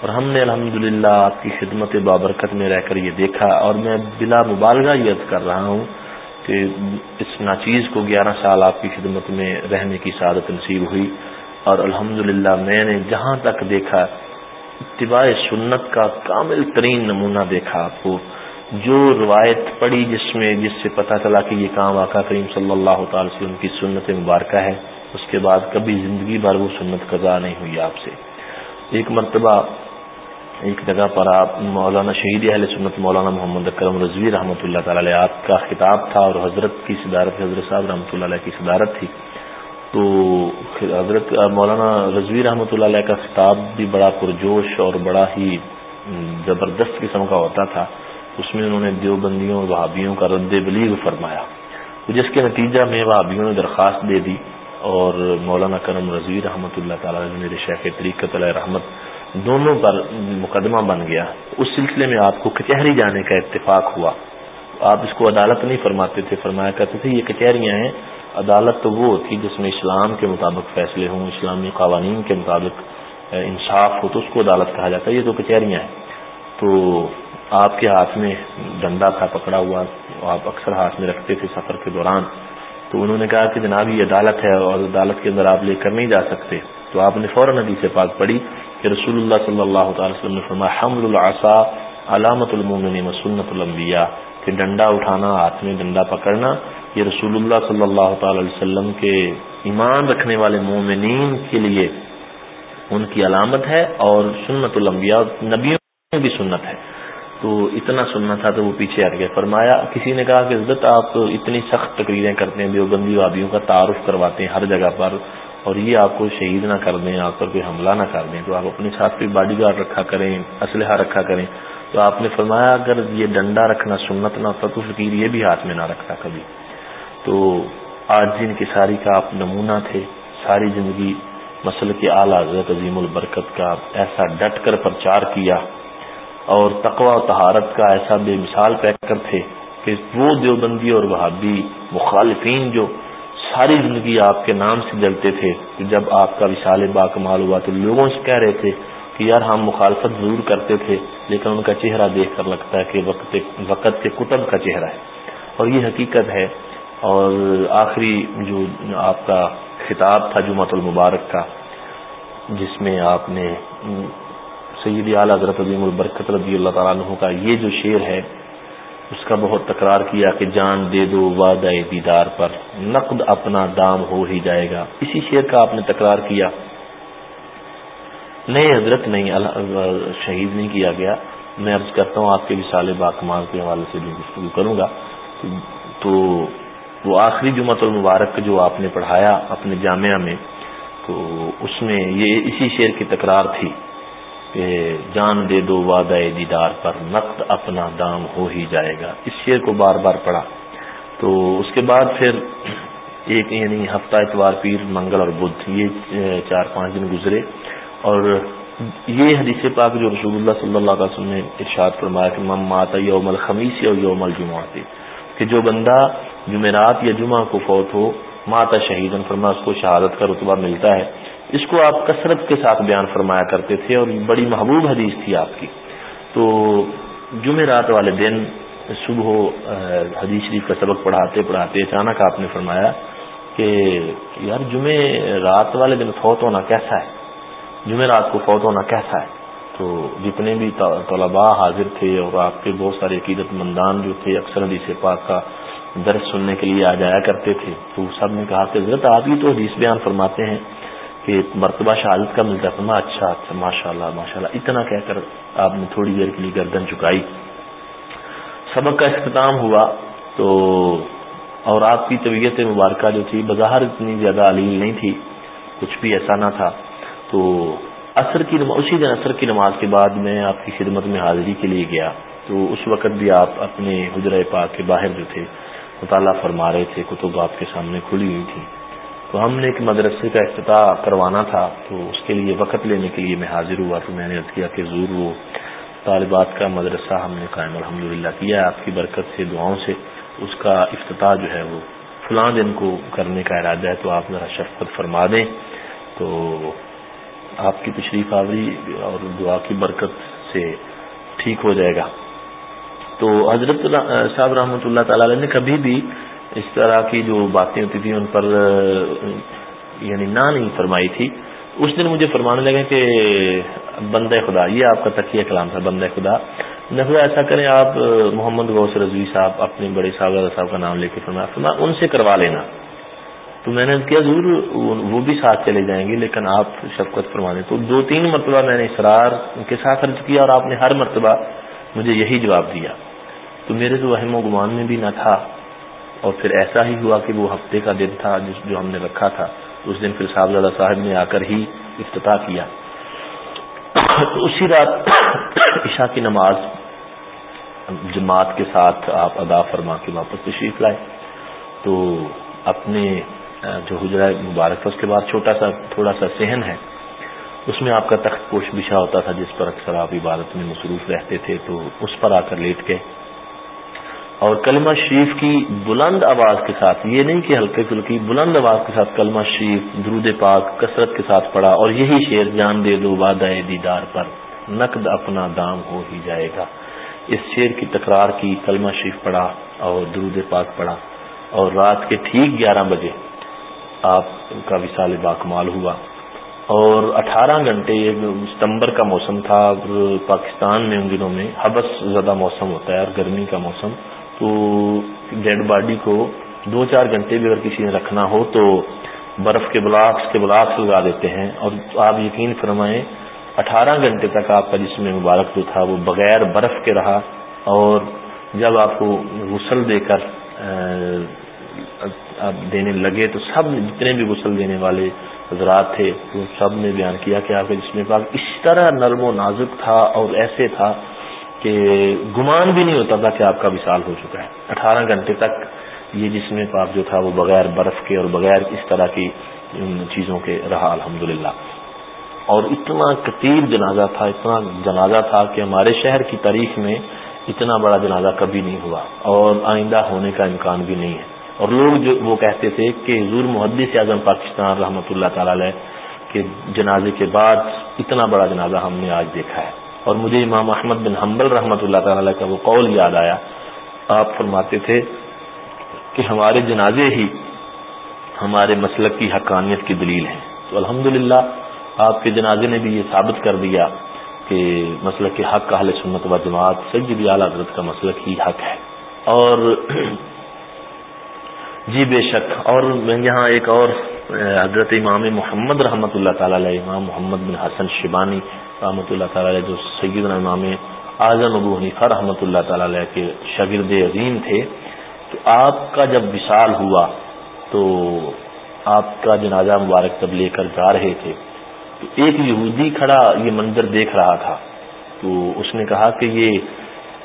اور ہم نے الحمد آپ کی خدمت بابرکت میں رہ کر یہ دیکھا اور میں بلا مبالغہ یہ کر رہا ہوں کہ اس ناچیز کو گیارہ سال آپ کی خدمت میں رہنے کی سعادت نصیب ہوئی اور الحمد میں نے جہاں تک دیکھا، اتباع سنت کا کامل ترین نمونہ دیکھا آپ کو۔ جو روایت پڑی جس میں جس سے پتہ چلا کہ یہ کام آقا کریم صلی اللہ تعالی وسلم کی سنت مبارکہ ہے، اس کے بعد کبھی زندگی بھر وہ سنت قضا نہیں ہوئی آپ سے۔ ایک مرتبہ ایک جگہ پر آپ مولانا شہید اہل سنت مولانا محمد اکرم رضوی رحمۃ اللہ تعالی علیہ آپ کا خطاب تھا اور حضرت کی صدارت حضرت صاحب رحمۃ اللہ علیہ کی صدارت تھی۔ تو حضرت مولانا رضوی رحمۃ اللہ علیہ کا خطاب بھی بڑا پرجوش اور بڑا ہی زبردست قسم کا ہوتا تھا۔ اس میں انہوں نے دیوبندیوں اور وہابیوں کا رد بلیغ فرمایا۔ جس کے نتیجہ میں وہابیوں نے درخواست دے دی اور مولانا کرم رضوی رحمۃ اللہ تعالیٰ میرے شیخ طریقت علیہ رحمت دونوں پر مقدمہ بن گیا۔ اس سلسلے میں آپ کو کچہری جانے کا اتفاق ہوا۔ آپ اس کو عدالت نہیں فرماتے تھے، فرمایا کرتے تھے یہ کچہریاں ہیں۔ عدالت تو وہ ہوتی جس میں اسلام کے مطابق فیصلے ہوں، اسلامی قوانین کے مطابق انصاف ہو تو اس کو عدالت کہا جاتا ہے۔ یہ تو کچہریاں ہیں۔ تو آپ کے ہاتھ میں ڈنڈا تھا، پکڑا ہوا، آپ اکثر ہاتھ میں رکھتے تھے سفر کے دوران۔ تو انہوں نے کہا کہ جناب یہ عدالت ہے اور عدالت کے اندر آپ لے کر نہیں جا سکتے۔ تو آپ نے فوراً ندی سے پاک پڑھی۔ کہ رسول اللہ صلی اللہ تعالی وسلم نے فرمایا، حمل العصا علامت المومن و سنت الانبیاء، کہ ڈنڈا اٹھانا، ہاتھ میں ڈنڈا پکڑنا، یہ رسول اللہ صلی اللہ تعالی علیہ وسلم کے ایمان رکھنے والے مومنین کے لیے ان کی علامت ہے اور سنت الانبیاء نبیوں کی بھی سنت ہے۔ تو اتنا سننا تھا تو وہ پیچھے ہٹ گیا فرمایا، کسی نے کہا کہ عزت آپ اتنی سخت تقریریں کرتے ہیں، دیوبندی وابیوں کا تعارف کرواتے ہیں ہر جگہ پر۔ اور یہ آپ کو شہید نہ کر دیں، آپ پر کوئی حملہ نہ کر دیں، تو آپ اپنے ساتھ کوئی باڈی گارڈ رکھا کریں، اسلحہ رکھا کریں۔ تو آپ نے فرمایا، اگر یہ ڈنڈا رکھنا سنت نہ ہوتا تو فکیر یہ بھی ہاتھ میں نہ رکھتا کبھی۔ تو آج جن کی ساری کا آپ نمونہ تھے، ساری زندگی مسل کے اعلیٰ حضرت عظیم البرکت کا ایسا ڈٹ کر پرچار کیا اور تقوا و تہارت کا ایسا بے مثال پیکر تھے کہ وہ دیوبندی اور وہابی مخالفین جو ساری زندگی آپ کے نام سے جلتے تھے کہ جب آپ کا وشال با کمال ہوا تو لوگوں سے کہہ رہے تھے کہ یار ہم مخالفت ضرور کرتے تھے، لیکن ان کا چہرہ دیکھ کر لگتا ہے کہ وقت وقت کے کتب کا چہرہ ہے۔ اور یہ حقیقت ہے۔ اور آخری جو آپ کا خطاب تھا، جمعۃ المبارک کا، جس میں آپ نے سیدی اعلیٰ حضرت عظیم البرکت رضی اللہ تعالیٰ عنہ کا یہ جو شعر ہے اس کا بہت تکرار کیا کہ جان دے دو وعدہ دیدار پر، نقد اپنا دام ہو ہی جائے گا۔ اسی شعر کا آپ نے تکرار کیا۔ نئے حضرت، نہیں شہید نہیں کیا گیا۔ میں عرض کرتا ہوں آپ کے وشال باکمال کے حوالے سے بھی گفتگو کروں گا۔ تو وہ آخری جمعۃ المبارک جو آپ نے پڑھایا اپنے جامعہ میں، تو اس میں یہ اسی شعر کی تکرار تھی۔ کہ جان دے دو وعدہ دیدار پر نقد اپنا دام ہو ہی جائے گا۔ اس شعر کو بار بار پڑھا۔ تو اس کے بعد پھر ایک یعنی ہفتہ اتوار پیر منگل اور بدھ یہ چار پانچ دن گزرے۔ اور یہ حدیث پاک جو رسول اللہ صلی اللہ علیہ وسلم نے ارشاد فرمایا کہ مم ماتا یوم الخمیس اور یوم الجمعہ، کہ جو بندہ جمعرات یا جمعہ کو فوت ہو ماتا شہید فرما اس کو شہادت کا رتبہ ملتا ہے۔ اس کو آپ کثرت کے ساتھ بیان فرمایا کرتے تھے اور بڑی محبوب حدیث تھی آپ کی۔ تو جمعرات والے دن صبح حدیث شریف کا سبق پڑھاتے پڑھاتے اچانک آپ نے فرمایا کہ یار جمعے رات والے دن فوت ہونا کیسا ہے؟ جمعرات کو فوت ہونا کیسا ہے؟ تو جتنے بھی طلباء حاضر تھے اور آپ کے بہت سارے عقیدت مندان جو تھے، اکثر حدیث پاک کا درس سننے کے لیے آ جایا کرتے تھے، تو سب نے کہا کہ حضرت آپ ہی تو حدیث بیان فرماتے ہیں۔ کہ مرتبہ شہادت کا ملتا فرما اچھا اچھا ماشاء اللہ ماشاء اللہ اتنا کہہ کر آپ نے تھوڑی دیر کے لیے گردن چکائی۔ سبق کا اختتام ہوا تو اور آپ کی طبیعت مبارکہ جو تھی، بظاہر اتنی زیادہ علیل نہیں تھی، کچھ بھی ایسا نہ تھا۔ تو عصر کی نماز اسی دن عصر کی نماز کے بعد میں آپ کی خدمت میں حاضری کے لیے گیا۔ تو اس وقت بھی آپ اپنے حجرہ پاک کے باہر جو تھے، مطالعہ فرما رہے تھے، کتب آپ کے سامنے کھلی ہوئی تھی تو ہم نے ایک مدرسے کا افتتاح کروانا تھا، تو اس کے لیے وقت لینے کے لیے میں حاضر ہوا، تو میں نے عرض کیا کہ ضرور وہ طالبات کا مدرسہ ہم نے قائم الحمد کیا ہے آپ کی برکت سے، دعاؤں سے، اس کا افتتاح جو ہے وہ فلاں دن کو کرنے کا ارادہ ہے، تو آپ ذرا شفقت فرما دیں۔ تو آپ کی تشریف آوری اور دعا کی برکت سے ٹھیک ہو جائے گا۔ تو حضرت صاحب رحمۃ اللہ تعالی نے کبھی بھی اس طرح کی جو باتیں ہوتی تھیں، ان پر یعنی نہ نہیں فرمائی تھی۔ اس دن مجھے فرمانے لگے کہ بندہ خدا، یہ آپ کا تقیہ کلام تھا، بندہ خدا۔ نفر ایسا کریں، آپ محمد غوث رضوی صاحب اپنے بڑے صاحب صاحب کا نام لے کے فرمایا۔ فرمایا، ان سے کروا لینا۔ تو میں نے کیا ضرور، وہ بھی ساتھ چلے جائیں گے، لیکن آپ شفقت فرمانے تو دو تین مرتبہ میں نے اسرار کے ساتھ عرض کیا اور آپ نے ہر مرتبہ مجھے یہی جواب دیا۔ تو میرے تو وہم و گمان میں بھی نہ تھا۔ اور پھر ایسا ہی ہوا کہ وہ ہفتے کا دن تھا جس جو ہم نے رکھا تھا۔ اس دن پھر صاحب صاحب نے آ کر ہی افتتاح کیا۔ تو اسی رات عشاء کی نماز جماعت کے ساتھ آپ ادا فرما کے واپس تشریف لائے۔ تو اپنے جو حجرہ مبارک اس کے بعد چھوٹا سا، تھوڑا سا سہن ہے۔ اس میں آپ کا تخت پوش بچھا ہوتا تھا جس پر اکثر آپ عبادت میں مصروف رہتے تھے۔ تو اس پر آ کر لیٹ گئے۔ اور کلمہ شریف کی بلند آواز کے ساتھ، یہ نہیں کہ ہلکے پھلکی بلند آواز کے ساتھ کلمہ شریف، درود پاک، کثرت کے ساتھ پڑھا اور یہی شعر جان دے دو وعدہ دیدار پر، نقد اپنا دام ہو ہی جائے گا۔ اس شعر کی تکرار کی کلمہ شریف پڑھا اور درود پاک پڑھا اور رات کے ٹھیک گیارہ بجے آپ کا وشال باکمال ہوا۔ اور اٹھارہ گھنٹے ستمبر کا موسم تھا پاکستان میں ان دنوں میں حبس زدہ موسم ہوتا ہے اور گرمی کا موسم۔ تو ڈیڈ باڈی کو دو چار گھنٹے بھی اگر کسی نے رکھنا ہو تو برف کے بلاکس کے بلاکس لگا دیتے ہیں اور آپ یقین فرمائیں اٹھارہ گھنٹے تک آپ کا جسم مبارک جو تھا وہ بغیر برف کے رہا اور جب آپ کو غسل دے کر دینے لگے تو سب جتنے بھی غسل دینے والے حضرات تھے، وہ سب نے بیان کیا کہ آپ کا جسم پاک اس طرح نرم و نازک تھا اور ایسے تھا کہ گمان بھی نہیں ہوتا تھا کہ آپ کا وصال ہو چکا ہے۔ اٹھارہ گھنٹے تک یہ جسم پاک جو تھا وہ بغیر برف کے اور بغیر اس طرح کی چیزوں کے رہا الحمد اور اتنا کثیر جنازہ تھا، اتنا جنازہ تھا کہ ہمارے شہر کی تاریخ میں اتنا بڑا جنازہ کبھی نہیں ہوا۔ اور آئندہ ہونے کا امکان بھی نہیں ہے۔ اور لوگ جو وہ کہتے تھے کہ حضور محدث اعظم پاکستان رحمۃ اللہ تعالی کے جنازے کے بعد اتنا بڑا جنازہ ہم نے آج دیکھا ہے۔ اور مجھے امام احمد بن حنبل رحمۃ اللہ تعالی کا وہ قول یاد آیا۔ آپ فرماتے تھے کہ ہمارے جنازے ہی ہمارے مسلک کی حقانیت کی دلیل ہیں۔ تو الحمد آپ کے جنازے نے بھی یہ ثابت کر دیا کہ مسلک کے حق اہل سنت و جماعت سید اعلیٰ حضرت کا مسلک ہی حق ہے۔ اور جی بے شک، اور میں یہاں ایک اور، حضرت امام محمد رحمۃ اللہ تعالی علیہ، امام محمد بن حسن شبانی رحمۃ اللہ تعالی علیہ، جو سید امام اعظم ابو حنیفہ رحمۃ اللہ تعالی علیہ کے شاگرد عظیم تھے۔ تو آپ کا جب وشال ہوا، تو آپ کا جنازہ مبارک جب لے کر جا رہے تھے۔ تو ایک یہودی کھڑا یہ منظر دیکھ رہا تھا۔ تو اس نے کہا کہ یہ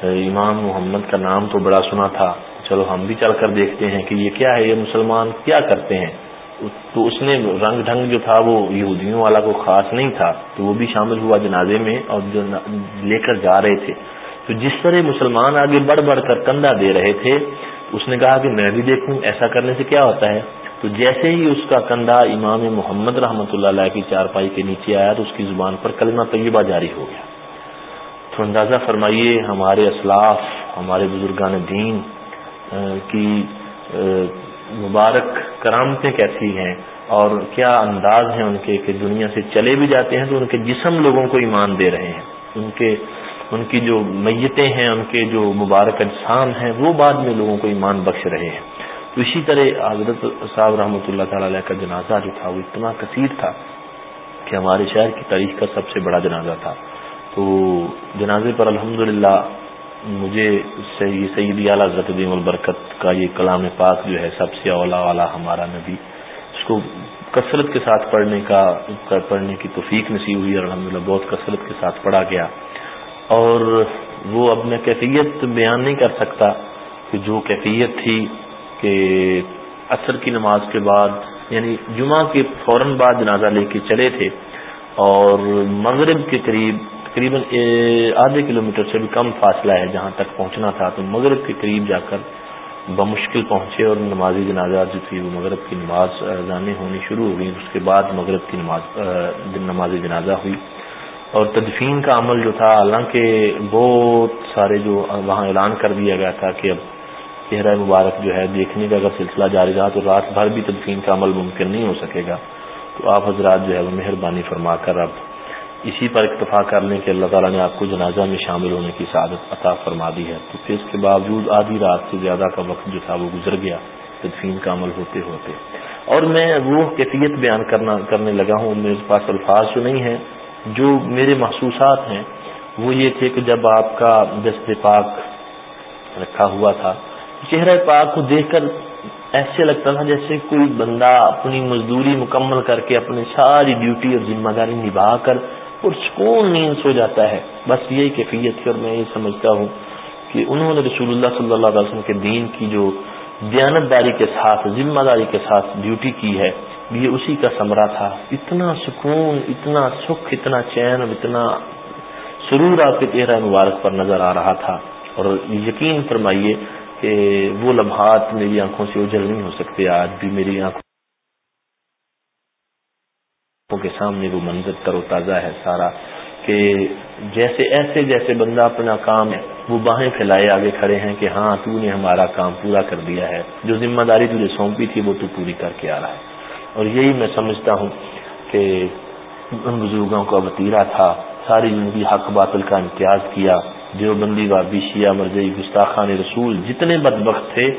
امام محمد کا نام تو بڑا سنا تھا۔ چلو ہم بھی چل کر دیکھتے ہیں کہ یہ کیا ہے، یہ مسلمان کیا کرتے ہیں؟ تو اس نے رنگ ڈھنگ جو تھا وہ یہودیوں والا کو خاص نہیں تھا، تو وہ بھی شامل ہوا جنازے میں اور جو لے کر جا رہے تھے۔ تو جس طرح مسلمان آگے بڑھ بڑھ کر کندھا دے رہے تھے، اس نے کہا کہ میں بھی دیکھوں ایسا کرنے سے کیا ہوتا ہے؟ تو جیسے ہی اس کا کندھا امام محمد رحمۃ اللہ علیہ کی چارپائی کے نیچے آیا تو اس کی زبان پر کلمہ طیبہ جاری ہو گیا۔ تو اندازہ فرمائیے ہمارے اسلاف، ہمارے بزرگان دین کی مبارک کرامتیں کیسی ہیں اور کیا انداز ہیں ان کے کہ دنیا سے چلے بھی جاتے ہیں تو ان کے جسم لوگوں کو ایمان دے رہے ہیں۔ ان کے، ان کی جو میتیں ہیں، ان کے جو مبارک اجسام ہیں، وہ بعد میں لوگوں کو ایمان بخش رہے ہیں۔ تو اسی طرح حضرت صاحب رحمۃ اللہ تعالی علیہ کا جنازہ جو تھا، وہ اتنا کثیر تھا کہ ہمارے شہر کی تاریخ کا سب سے بڑا جنازہ تھا۔ تو جنازے پر الحمد مجھے سیدی اعلیٰ دیم البرکت کا یہ کلام پاک جو ہے سب سے اولا والا ہمارا نبی، اس کو کثرت کے ساتھ پڑھنے کا پڑھنے کی توفیق نصیب ہوئی اور الحمد بہت کثرت کے ساتھ پڑھا گیا۔ اور وہ اب میں کیفیت بیان نہیں کر سکتا کہ جو کیفیت تھی کہ عصر کی نماز کے بعد یعنی جمعہ کے فوراً بعد جنازہ لے کے چلے تھے اور مغرب کے قریب تقریباً آدھے کلومیٹر سے بھی کم فاصلہ ہے جہاں تک پہنچنا تھا، تو مغرب کے قریب جا کر بمشکل پہنچے اور نمازی جنازہ جو تھی وہ مغرب کی نماز جانے ہونی شروع ہو گئی۔ اس کے بعد مغرب کی نماز نماز جنازہ ہوئی۔ اور تدفین کا عمل جو تھا، حالانکہ بہت سارے جو وہاں اعلان کر دیا گیا تھا کہ اب چہرہ مبارک جو ہے دیکھنے کا اگر سلسلہ جاری رہا تو رات بھر بھی تدفین کا عمل ممکن نہیں ہو سکے گا۔ تو آپ حضرات جو ہے وہ مہربانی فرما کر اب اسی پر اکتفا کرنے کے اللہ تعالیٰ نے آپ کو جنازہ میں شامل ہونے کی سعادت عطا فرما دی ہے۔ تو پھر اس کے باوجود آدھی رات سے زیادہ کا وقت جو تھا وہ گزر گیا، تدفین کا عمل ہوتے ہوتے۔ اور میں وہ کیفیت بیان کرنا، کرنے لگا ہوں۔ میرے پاس الفاظ جو نہیں ہیں، جو میرے محسوسات ہیں، وہ یہ تھے کہ جب آپ کا دست پاک رکھا ہوا تھا، چہرہ پاک کو دیکھ کر ایسے لگتا تھا جیسے کوئی بندہ اپنی مزدوری مکمل کر کے اپنی ساری ڈیوٹی اور ذمہ داری نبھا کر پرسکون نیند سو جاتا ہے۔ بس یہی کیفیت اور میں یہ سمجھتا ہوں کہ انہوں نے رسول اللہ صلی اللہ علیہ وسلم کے دین کی جو دیانت داری کے ساتھ، ذمہ داری کے ساتھ ڈیوٹی کی ہے، یہ اسی کا سمرا تھا۔ اتنا سکون، اتنا سکھ، اتنا چین اور اتنا سرور آپ کے چہرہ مبارک پر نظر آ رہا تھا۔ اور یقین فرمائیے کہ وہ لمحات میری آنکھوں سے اجل نہیں ہو سکتے، آج بھی میری آنکھوں کے سامنے وہ منظر کرو تازہ ہے سارا کہ جیسے ایسے جیسے بندہ اپنا کام وہ باہیں پھیلائے آگے کھڑے ہیں کہ ہاں تو نے ہمارا کام پورا کر دیا ہے۔ جو ذمہ داری تجھے سونپی تھی، وہ تو پوری کر کے آ رہا ہے۔ اور یہی میں سمجھتا ہوں کہ ان بزرگوں کا وطیرہ تھا۔ ساری زندگی حق باطل کا امتیاز کیا۔ جو بندی وابی شیعہ مرضی گستاخان رسول جتنے بدبخت تھے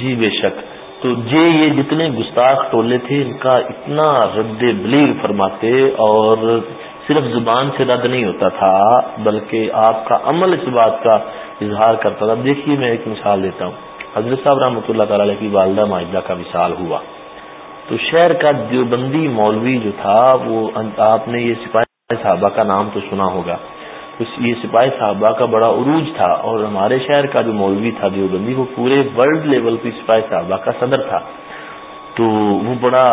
جی بے شک۔ تو یہ یہ جتنے گستاخ ٹولے تھے، ان کا اتنا رد بلیغ فرماتے اور صرف زبان سے رد نہیں ہوتا تھا، بلکہ آپ کا عمل اس بات کا اظہار کرتا تھا۔ دیکھیے میں ایک مثال دیتا ہوں۔ حضرت صاحب رحمۃ اللہ تعالی کی والدہ معاہدہ کا مثال ہوا۔ تو شہر کا دیوبندی مولوی جو تھا، وہ آپ نے یہ سپاہی صحابہ کا نام تو سنا ہوگا۔ یہ سپاہی صحابہ کا بڑا عروج تھا اور ہمارے شہر کا جو مولوی تھا، دیوبندی، وہ پورے ورلڈ لیول پہ سپاہی صحابہ کا صدر تھا۔ تو وہ بڑا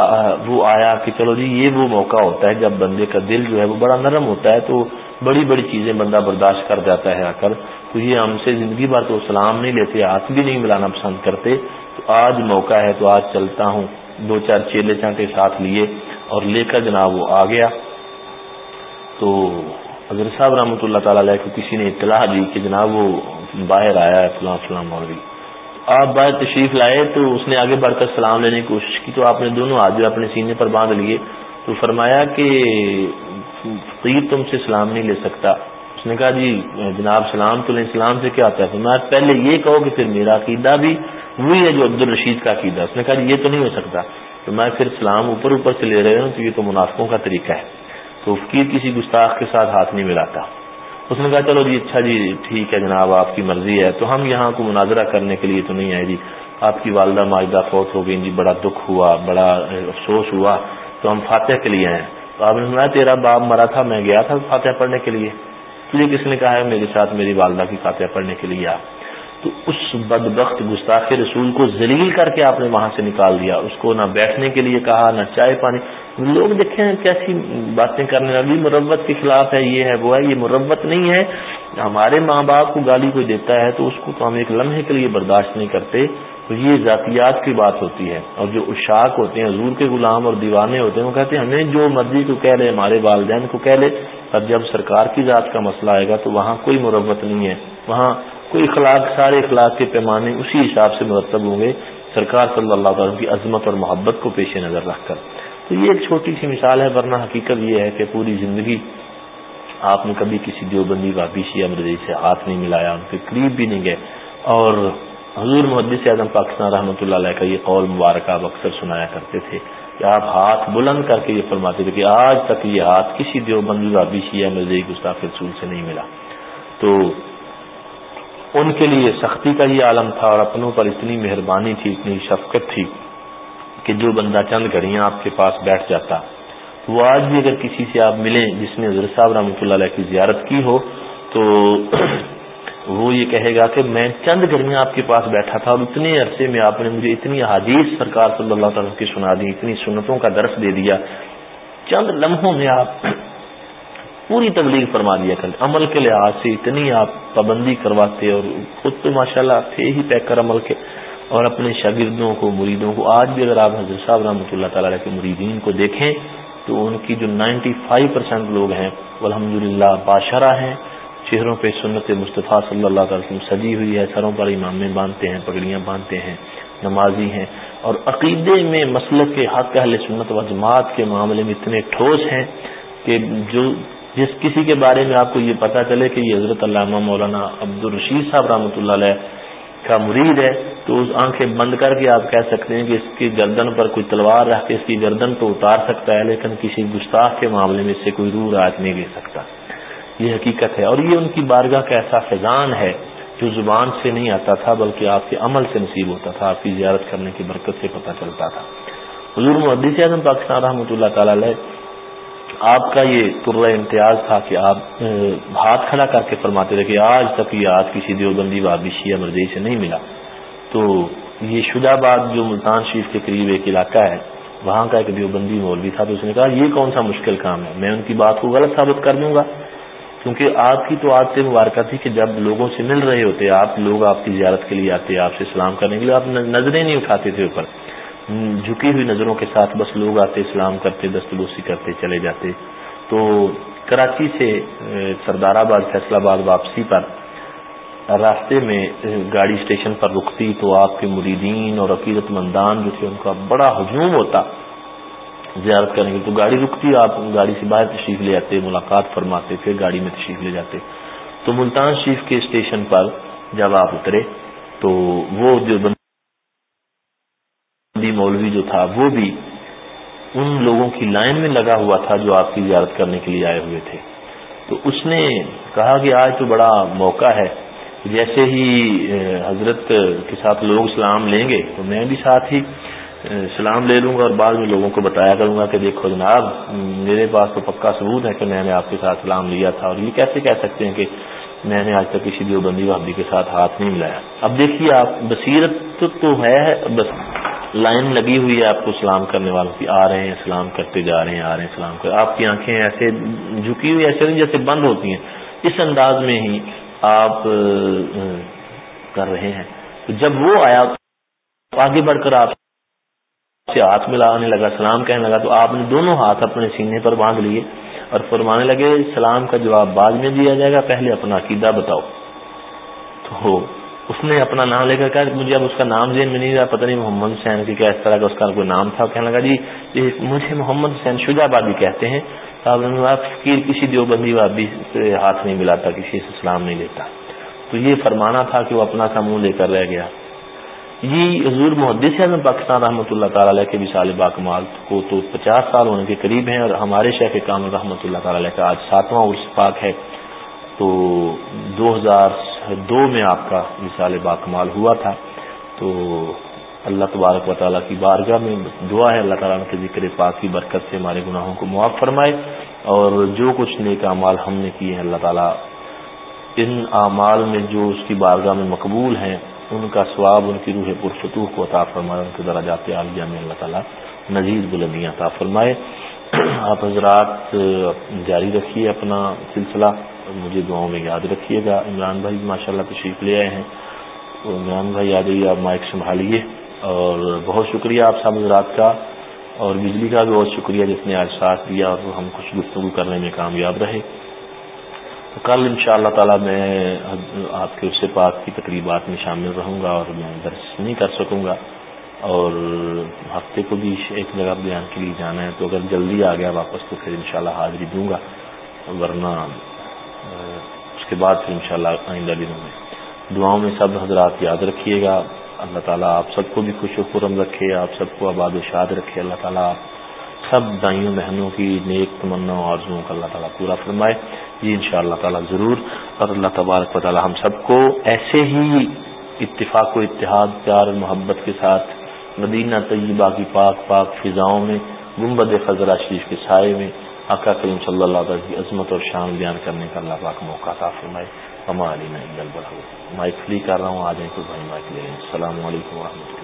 وہ آیا کہ چلو جی یہ وہ موقع ہوتا ہے جب بندے کا دل جو ہے وہ بڑا نرم ہوتا ہے تو بڑی بڑی چیزیں بندہ برداشت کر جاتا ہے آ کر۔ تو یہ ہم سے زندگی بھر تو سلام نہیں لیتے، ہاتھ بھی نہیں ملانا پسند کرتے۔ تو آج موقع ہے تو آج چلتا ہوں، دو چار چیلے چانٹے ساتھ لیے اور لے کر جناب وہ آ گیا۔ تو اگر صاحب رحمۃ اللہ تعالی علیہ کو کسی نے اطلاع دی کہ جناب وہ باہر آیا ہے فلاں فلاں مولوی۔ آپ باہر تشریف لائے تو اس نے آگے بڑھ کر سلام لینے کی کوشش کی تو آپ نے دونوں آدمی اپنے سینے پر باندھ لیے تو فرمایا کہ فقیر تم سے سلام نہیں لے سکتا۔ اس نے کہا جی جناب سلام تو لیں، سلام سے کیا آتا ہے؟ میں پہلے یہ کہو کہ پھر میرا عقیدہ بھی وہی ہے جو عبد الرشید کا عقیدہ اس نے کہا جی یہ تو نہیں ہو سکتا۔ تو میں پھر سلام اوپر اوپر سے لے رہے ہوں تو یہ تو منافقوں کا طریقہ ہے۔ تو فقیر کسی گستاخ کے ساتھ ہاتھ نہیں ملاتا۔ اس نے کہا، چلو جی اچھا جی ٹھیک ہے جناب، آپ کی مرضی ہے۔ تو ہم یہاں کو مناظرہ کرنے کے لیے تو نہیں آئے جی۔ آپ کی والدہ ماجدہ فوت ہو گئی جی بڑا دکھ ہوا، بڑا افسوس ہوا۔ تو ہم فاتح کے لیے آئے۔ تو آپ نے سنا تیرا باپ مرا تھا، میں گیا تھا فاتح پڑھنے کے لیے۔ تجھے کس نے کہا ہے؟ میرے ساتھ میری والدہ کی فاتح پڑھنے کے لیے آ۔ تو اس بدبخت گستاخ رسول کو ذلیل کر کے آپ نے وہاں سے نکال دیا۔ اس کو نہ بیٹھنے کے لیے کہا، نہ چائے پانی۔ لوگ دیکھیں کیسی باتیں کرنے والی مربت کے خلاف ہے، یہ ہے، وہ ہے، یہ مربت نہیں ہے۔ ہمارے ماں باپ کو گالی کوئی دیتا ہے تو اس کو تو ہم ایک لمحے کے لیے برداشت نہیں کرتے۔ تو یہ ذاتیات کی بات ہوتی ہے۔ اور جو اشاک ہوتے ہیں، حضور کے غلام اور دیوانے ہوتے ہیں، وہ کہتے ہیں، ہمیں جو مرضی کو کہہ لے، ہمارے والدین کو کہہ لے۔ اور جب سرکار کی ذات کا مسئلہ آئے گا تو وہاں کوئی مربت نہیں ہے۔ وہاں کوئی اخلاق، سارے اخلاق کے پیمانے اسی حساب سے مرتب ہوں گے۔ سرکار صلی اللہ تعالیٰ کی عظمت اور محبت کو پیش نظر رکھ کر۔ تو یہ ایک چھوٹی سی مثال ہے، ورنہ حقیقت یہ ہے کہ پوری زندگی آپ نے کبھی کسی دیوبندی وابی شیعہ مرضی سے ہاتھ نہیں ملایا، ان کے قریب بھی نہیں گئے۔ اور حضور محدث اعظم پاکستان رحمۃ اللہ علیہ کا یہ قول مبارک آپ اکثر سنایا کرتے تھے کہ آپ ہاتھ بلند کر کے یہ فرماتے تھے کہ آج تک یہ ہاتھ کسی دیوبندی وابی شیعہ مرضی گستاخ رسول سے نہیں ملا۔ تو ان کے لیے سختی کا یہ عالم تھا اور اپنوں پر اتنی مہربانی تھی، اتنی شفقت تھی کہ جو بندہ چند گھڑیاں آپ کے پاس بیٹھ جاتا وہ آج بھی اگر کسی سے آپ ملیں جس نے حضرت صاحب رحمۃ اللہ علیہ کی زیارت کی ہو، تو وہ یہ کہے گا کہ میں چند گھڑیاں آپ کے پاس بیٹھا تھا اور اتنے عرصے میں آپ نے مجھے اتنی حادیث سرکار صلی اللہ تعالیٰ کی سنا دی، اتنی سنتوں کا درس دے دیا۔ چند لمحوں میں آپ پوری تبلیغ فرما دیا کرتے، عمل کے لحاظ سے اتنی آپ پابندی کرواتے اور خود تو ماشاء اللہ تھے ہی پیکر عمل کے۔ اور اپنے شاگردوں کو، مریدوں کو، آج بھی اگر آپ حضرت صاحب رحمۃ اللہ تعالیٰ کے مریدین کو دیکھیں تو ان کی جو نائنٹی فائیو پرسینٹ لوگ ہیں وہ الحمد للہ بادشاہ ہیں۔ چہروں پہ سنت مصطفیٰ صلی اللہ تعالی وسلم سجی ہوئی ہے، سروں پر امامیں باندھتے ہیں، پگڑیاں باندھتے ہیں، نمازی ہیں۔ اور عقیدے میں مسلک کے حق اہل سنت و جماعت کے معاملے میں اتنے ٹھوس ہیں کہ جو جس کسی کے بارے میں آپ کو یہ پتا چلے کہ یہ حضرت علامہ مولانا عبد الرشید صاحب رحمۃ اللہ علیہ کا مرید ہے تو اس آنکھیں بند کر کے آپ کہہ سکتے ہیں کہ اس کی گردن پر کوئی تلوار رکھ کے اس کی گردن تو اتار سکتا ہے، لیکن کسی گستاخ کے معاملے میں اس سے کوئی روح راج نہیں لے سکتا۔ یہ حقیقت ہے۔ اور یہ ان کی بارگاہ کا ایسا فیضان ہے جو زبان سے نہیں آتا تھا، بلکہ آپ کے عمل سے نصیب ہوتا تھا، آپ کی زیارت کرنے کی برکت سے پتہ چلتا تھا۔ حضور محدث اعظم پاکستان رحمۃ اللہ تعالی علیہ، آپ کا یہ تر امتیاز تھا کہ آپ ہاتھ کھڑا کر کے فرماتے تھے کہ آج تک یہ آج کسی دیوبندی وابشی یا مرضی سے نہیں ملا۔ تو یہ شجا آباد جو ملتان شریف کے قریب ایک علاقہ ہے، وہاں کا ایک دیوبندی مولوی تھا تو اس نے کہا، یہ کون سا مشکل کام ہے؟ میں ان کی بات کو غلط ثابت کر دوں گا۔ کیونکہ آپ کی تو عادت مبارکہ تھی کہ جب لوگوں سے مل رہے ہوتے، آپ لوگ آپ کی زیارت کے لیے آتے، آپ سے سلام کرنے کے لیے، آپ نظریں نہیں اٹھاتے تھے اوپر۔ جھکی ہوئی نظروں کے ساتھ بس لوگ آتے اسلام کرتے دستبوسی کرتے، چلے جاتے۔ تو کراچی سے سردار آباد فیصلہ آباد واپسی پر راستے میں گاڑی اسٹیشن پر رکتی تو آپ کے مریدین اور عقیدت مندان جو تھے ان کا بڑا ہجوم ہوتا زیارت کرنے کی تو گاڑی رکتی، آپ گاڑی سے باہر تشریف لے جاتے ملاقات فرماتے، پھر گاڑی میں تشریف لے جاتے۔ تو ملتان شریف کے اسٹیشن پر جب آپ اترے تو وہ جو بندی مولوی جو تھا، وہ بھی ان لوگوں کی لائن میں لگا ہوا تھا جو آپ کی زیارت کرنے کے لیے آئے ہوئے تھے۔ تو اس نے کہا کہ آج تو بڑا موقع ہے جیسے ہی حضرت کے ساتھ لوگ سلام لیں گے تو میں بھی ساتھ ہی سلام لے لوں گا اور بعد میں لوگوں کو بتایا کروں گا کہ دیکھو جناب، میرے پاس تو پکا ثبوت ہے کہ میں نے آپ کے ساتھ سلام لیا تھا اور یہ کیسے کہہ سکتے ہیں کہ میں نے آج تک کسی دیوبندی وابی کے ساتھ ہاتھ نہیں ملایا۔ اب دیکھیے آپ، بصیرت تو ہے، بس لائن لگی ہوئی ہے آپ کو سلام کرنے والوں کی۔ آ رہے ہیں، سلام کرتے جا رہے ہیں، آ رہے ہیں، سلام کر۔ آپ کی آنکھیں ایسے جھکی ہوئی ایسے نہیں جیسے بند ہوتی ہیں۔ اس انداز میں ہی آپ کر رہے ہیں۔ تو جب وہ آیا آگے بڑھ کر آپ سے ہاتھ ملانے لگا، سلام کہنے لگا، تو آپ نے دونوں ہاتھ اپنے سینے پر باندھ لیے اور فرمانے لگے، سلام کا جواب بعد میں دیا جائے گا، پہلے اپنا عقیدہ بتاؤ۔ تو اس نے اپنا نام لے کر کہا، مجھے اب اس کا نام ذہن میں نہیں رہا، پتہ نہیں محمد حسین کی کیا اس طرح کا اس کا کوئی نام تھا۔ کہنے لگا جی مجھے محمد حسین شجا آبادی کہتے ہیں۔ فقیر کسی دیوبندی وابی سے ہاتھ نہیں ملاتا، کسی سے سلام نہیں لیتا۔ تو یہ فرمانا تھا کہ وہ اپنا سا منہ لے کر رہ گیا۔ یہ حضور محدث اعظم پاکستان رحمۃ اللہ تعالی علیہ کے بھی باکمال کو تو پچاس سال ہونے کے قریب ہیں اور ہمارے شیخ کامل رحمۃ اللہ تعالی علیہ کا آج ساتواں عرص پاک ہے۔ تو دو ہزار دو میں آپ کا مثال باکمال ہوا تھا۔ تو اللہ تبارک و تعالیٰ کی بارگاہ میں دعا ہے، اللہ تعالیٰ کے ذکر پاک کی برکت سے ہمارے گناہوں کو معاف فرمائے اور جو کچھ نیک اعمال ہم نے کیے ہیں، اللہ تعالیٰ ان اعمال میں جو اس کی بارگاہ میں مقبول ہیں، ان کا ثواب، ان کی روح پرفتوح کو عطا فرمائے، ان کے درجات عالیہ میں اللہ تعالیٰ نزیز بلندیاں عطا فرمائے۔ آپ حضرات جاری رکھیے اپنا سلسلہ، مجھے دعاؤں میں یاد رکھیے گا۔ عمران بھائی ماشاء اللہ تشریف لے آئے ہیں۔ تو عمران بھائی یاد رہیے آپ مائک سنبھالیے۔ اور بہت شکریہ آپ سب حضرات کا اور بجلی کا بھی بہت شکریہ جس نے آج ساتھ دیا اور ہم کچھ گفتگو کرنے میں کامیاب رہے۔ تو کل ان شاء اللہ تعالیٰ میں آپ کے اسے پاک کی تقریبات میں شامل رہوں گا اور میں درس نہیں کر سکوں گا اور ہفتے کو بھی ایک جگہ بیان کے لیے جانا ہے۔ تو اگر جلدی آ گیا واپس تو پھر انشاءاللہ حاضری دوں گا، ورنہ اس کے بعد پھر انشاءاللہ آئندہ دنوں میں۔ دعاؤں میں سب حضرات یاد رکھیے گا۔ اللہ تعالیٰ آپ سب کو بھی خوش و خرم رکھے، آپ سب کو آباد و شاد رکھے۔ اللہ تعالیٰ آپ سب دائیوں بہنوں کی نیک تمنا آرزوؤں کا اللہ تعالیٰ پورا فرمائے۔ جی ان شاء اللہ تعالیٰ ضرور۔ اور اللہ تبارک و تعالیٰ ہم سب کو ایسے ہی اتفاق و اتحاد، پیار محبت کے ساتھ مدینہ طیبہ کی پاک پاک فضاؤں میں، گنبد خزرہ شریف کے سائے میں، آقا کریم صلی اللہ تعالیٰ کی عظمت اور شان بیان کرنے کا اللہ پاک موقع تھا فرمائے۔ ہماری میں مائک فری کر رہا ہوں آ جائیں تو بھائی مائک لے لیں السلام علیکم و رحمۃ اللہ۔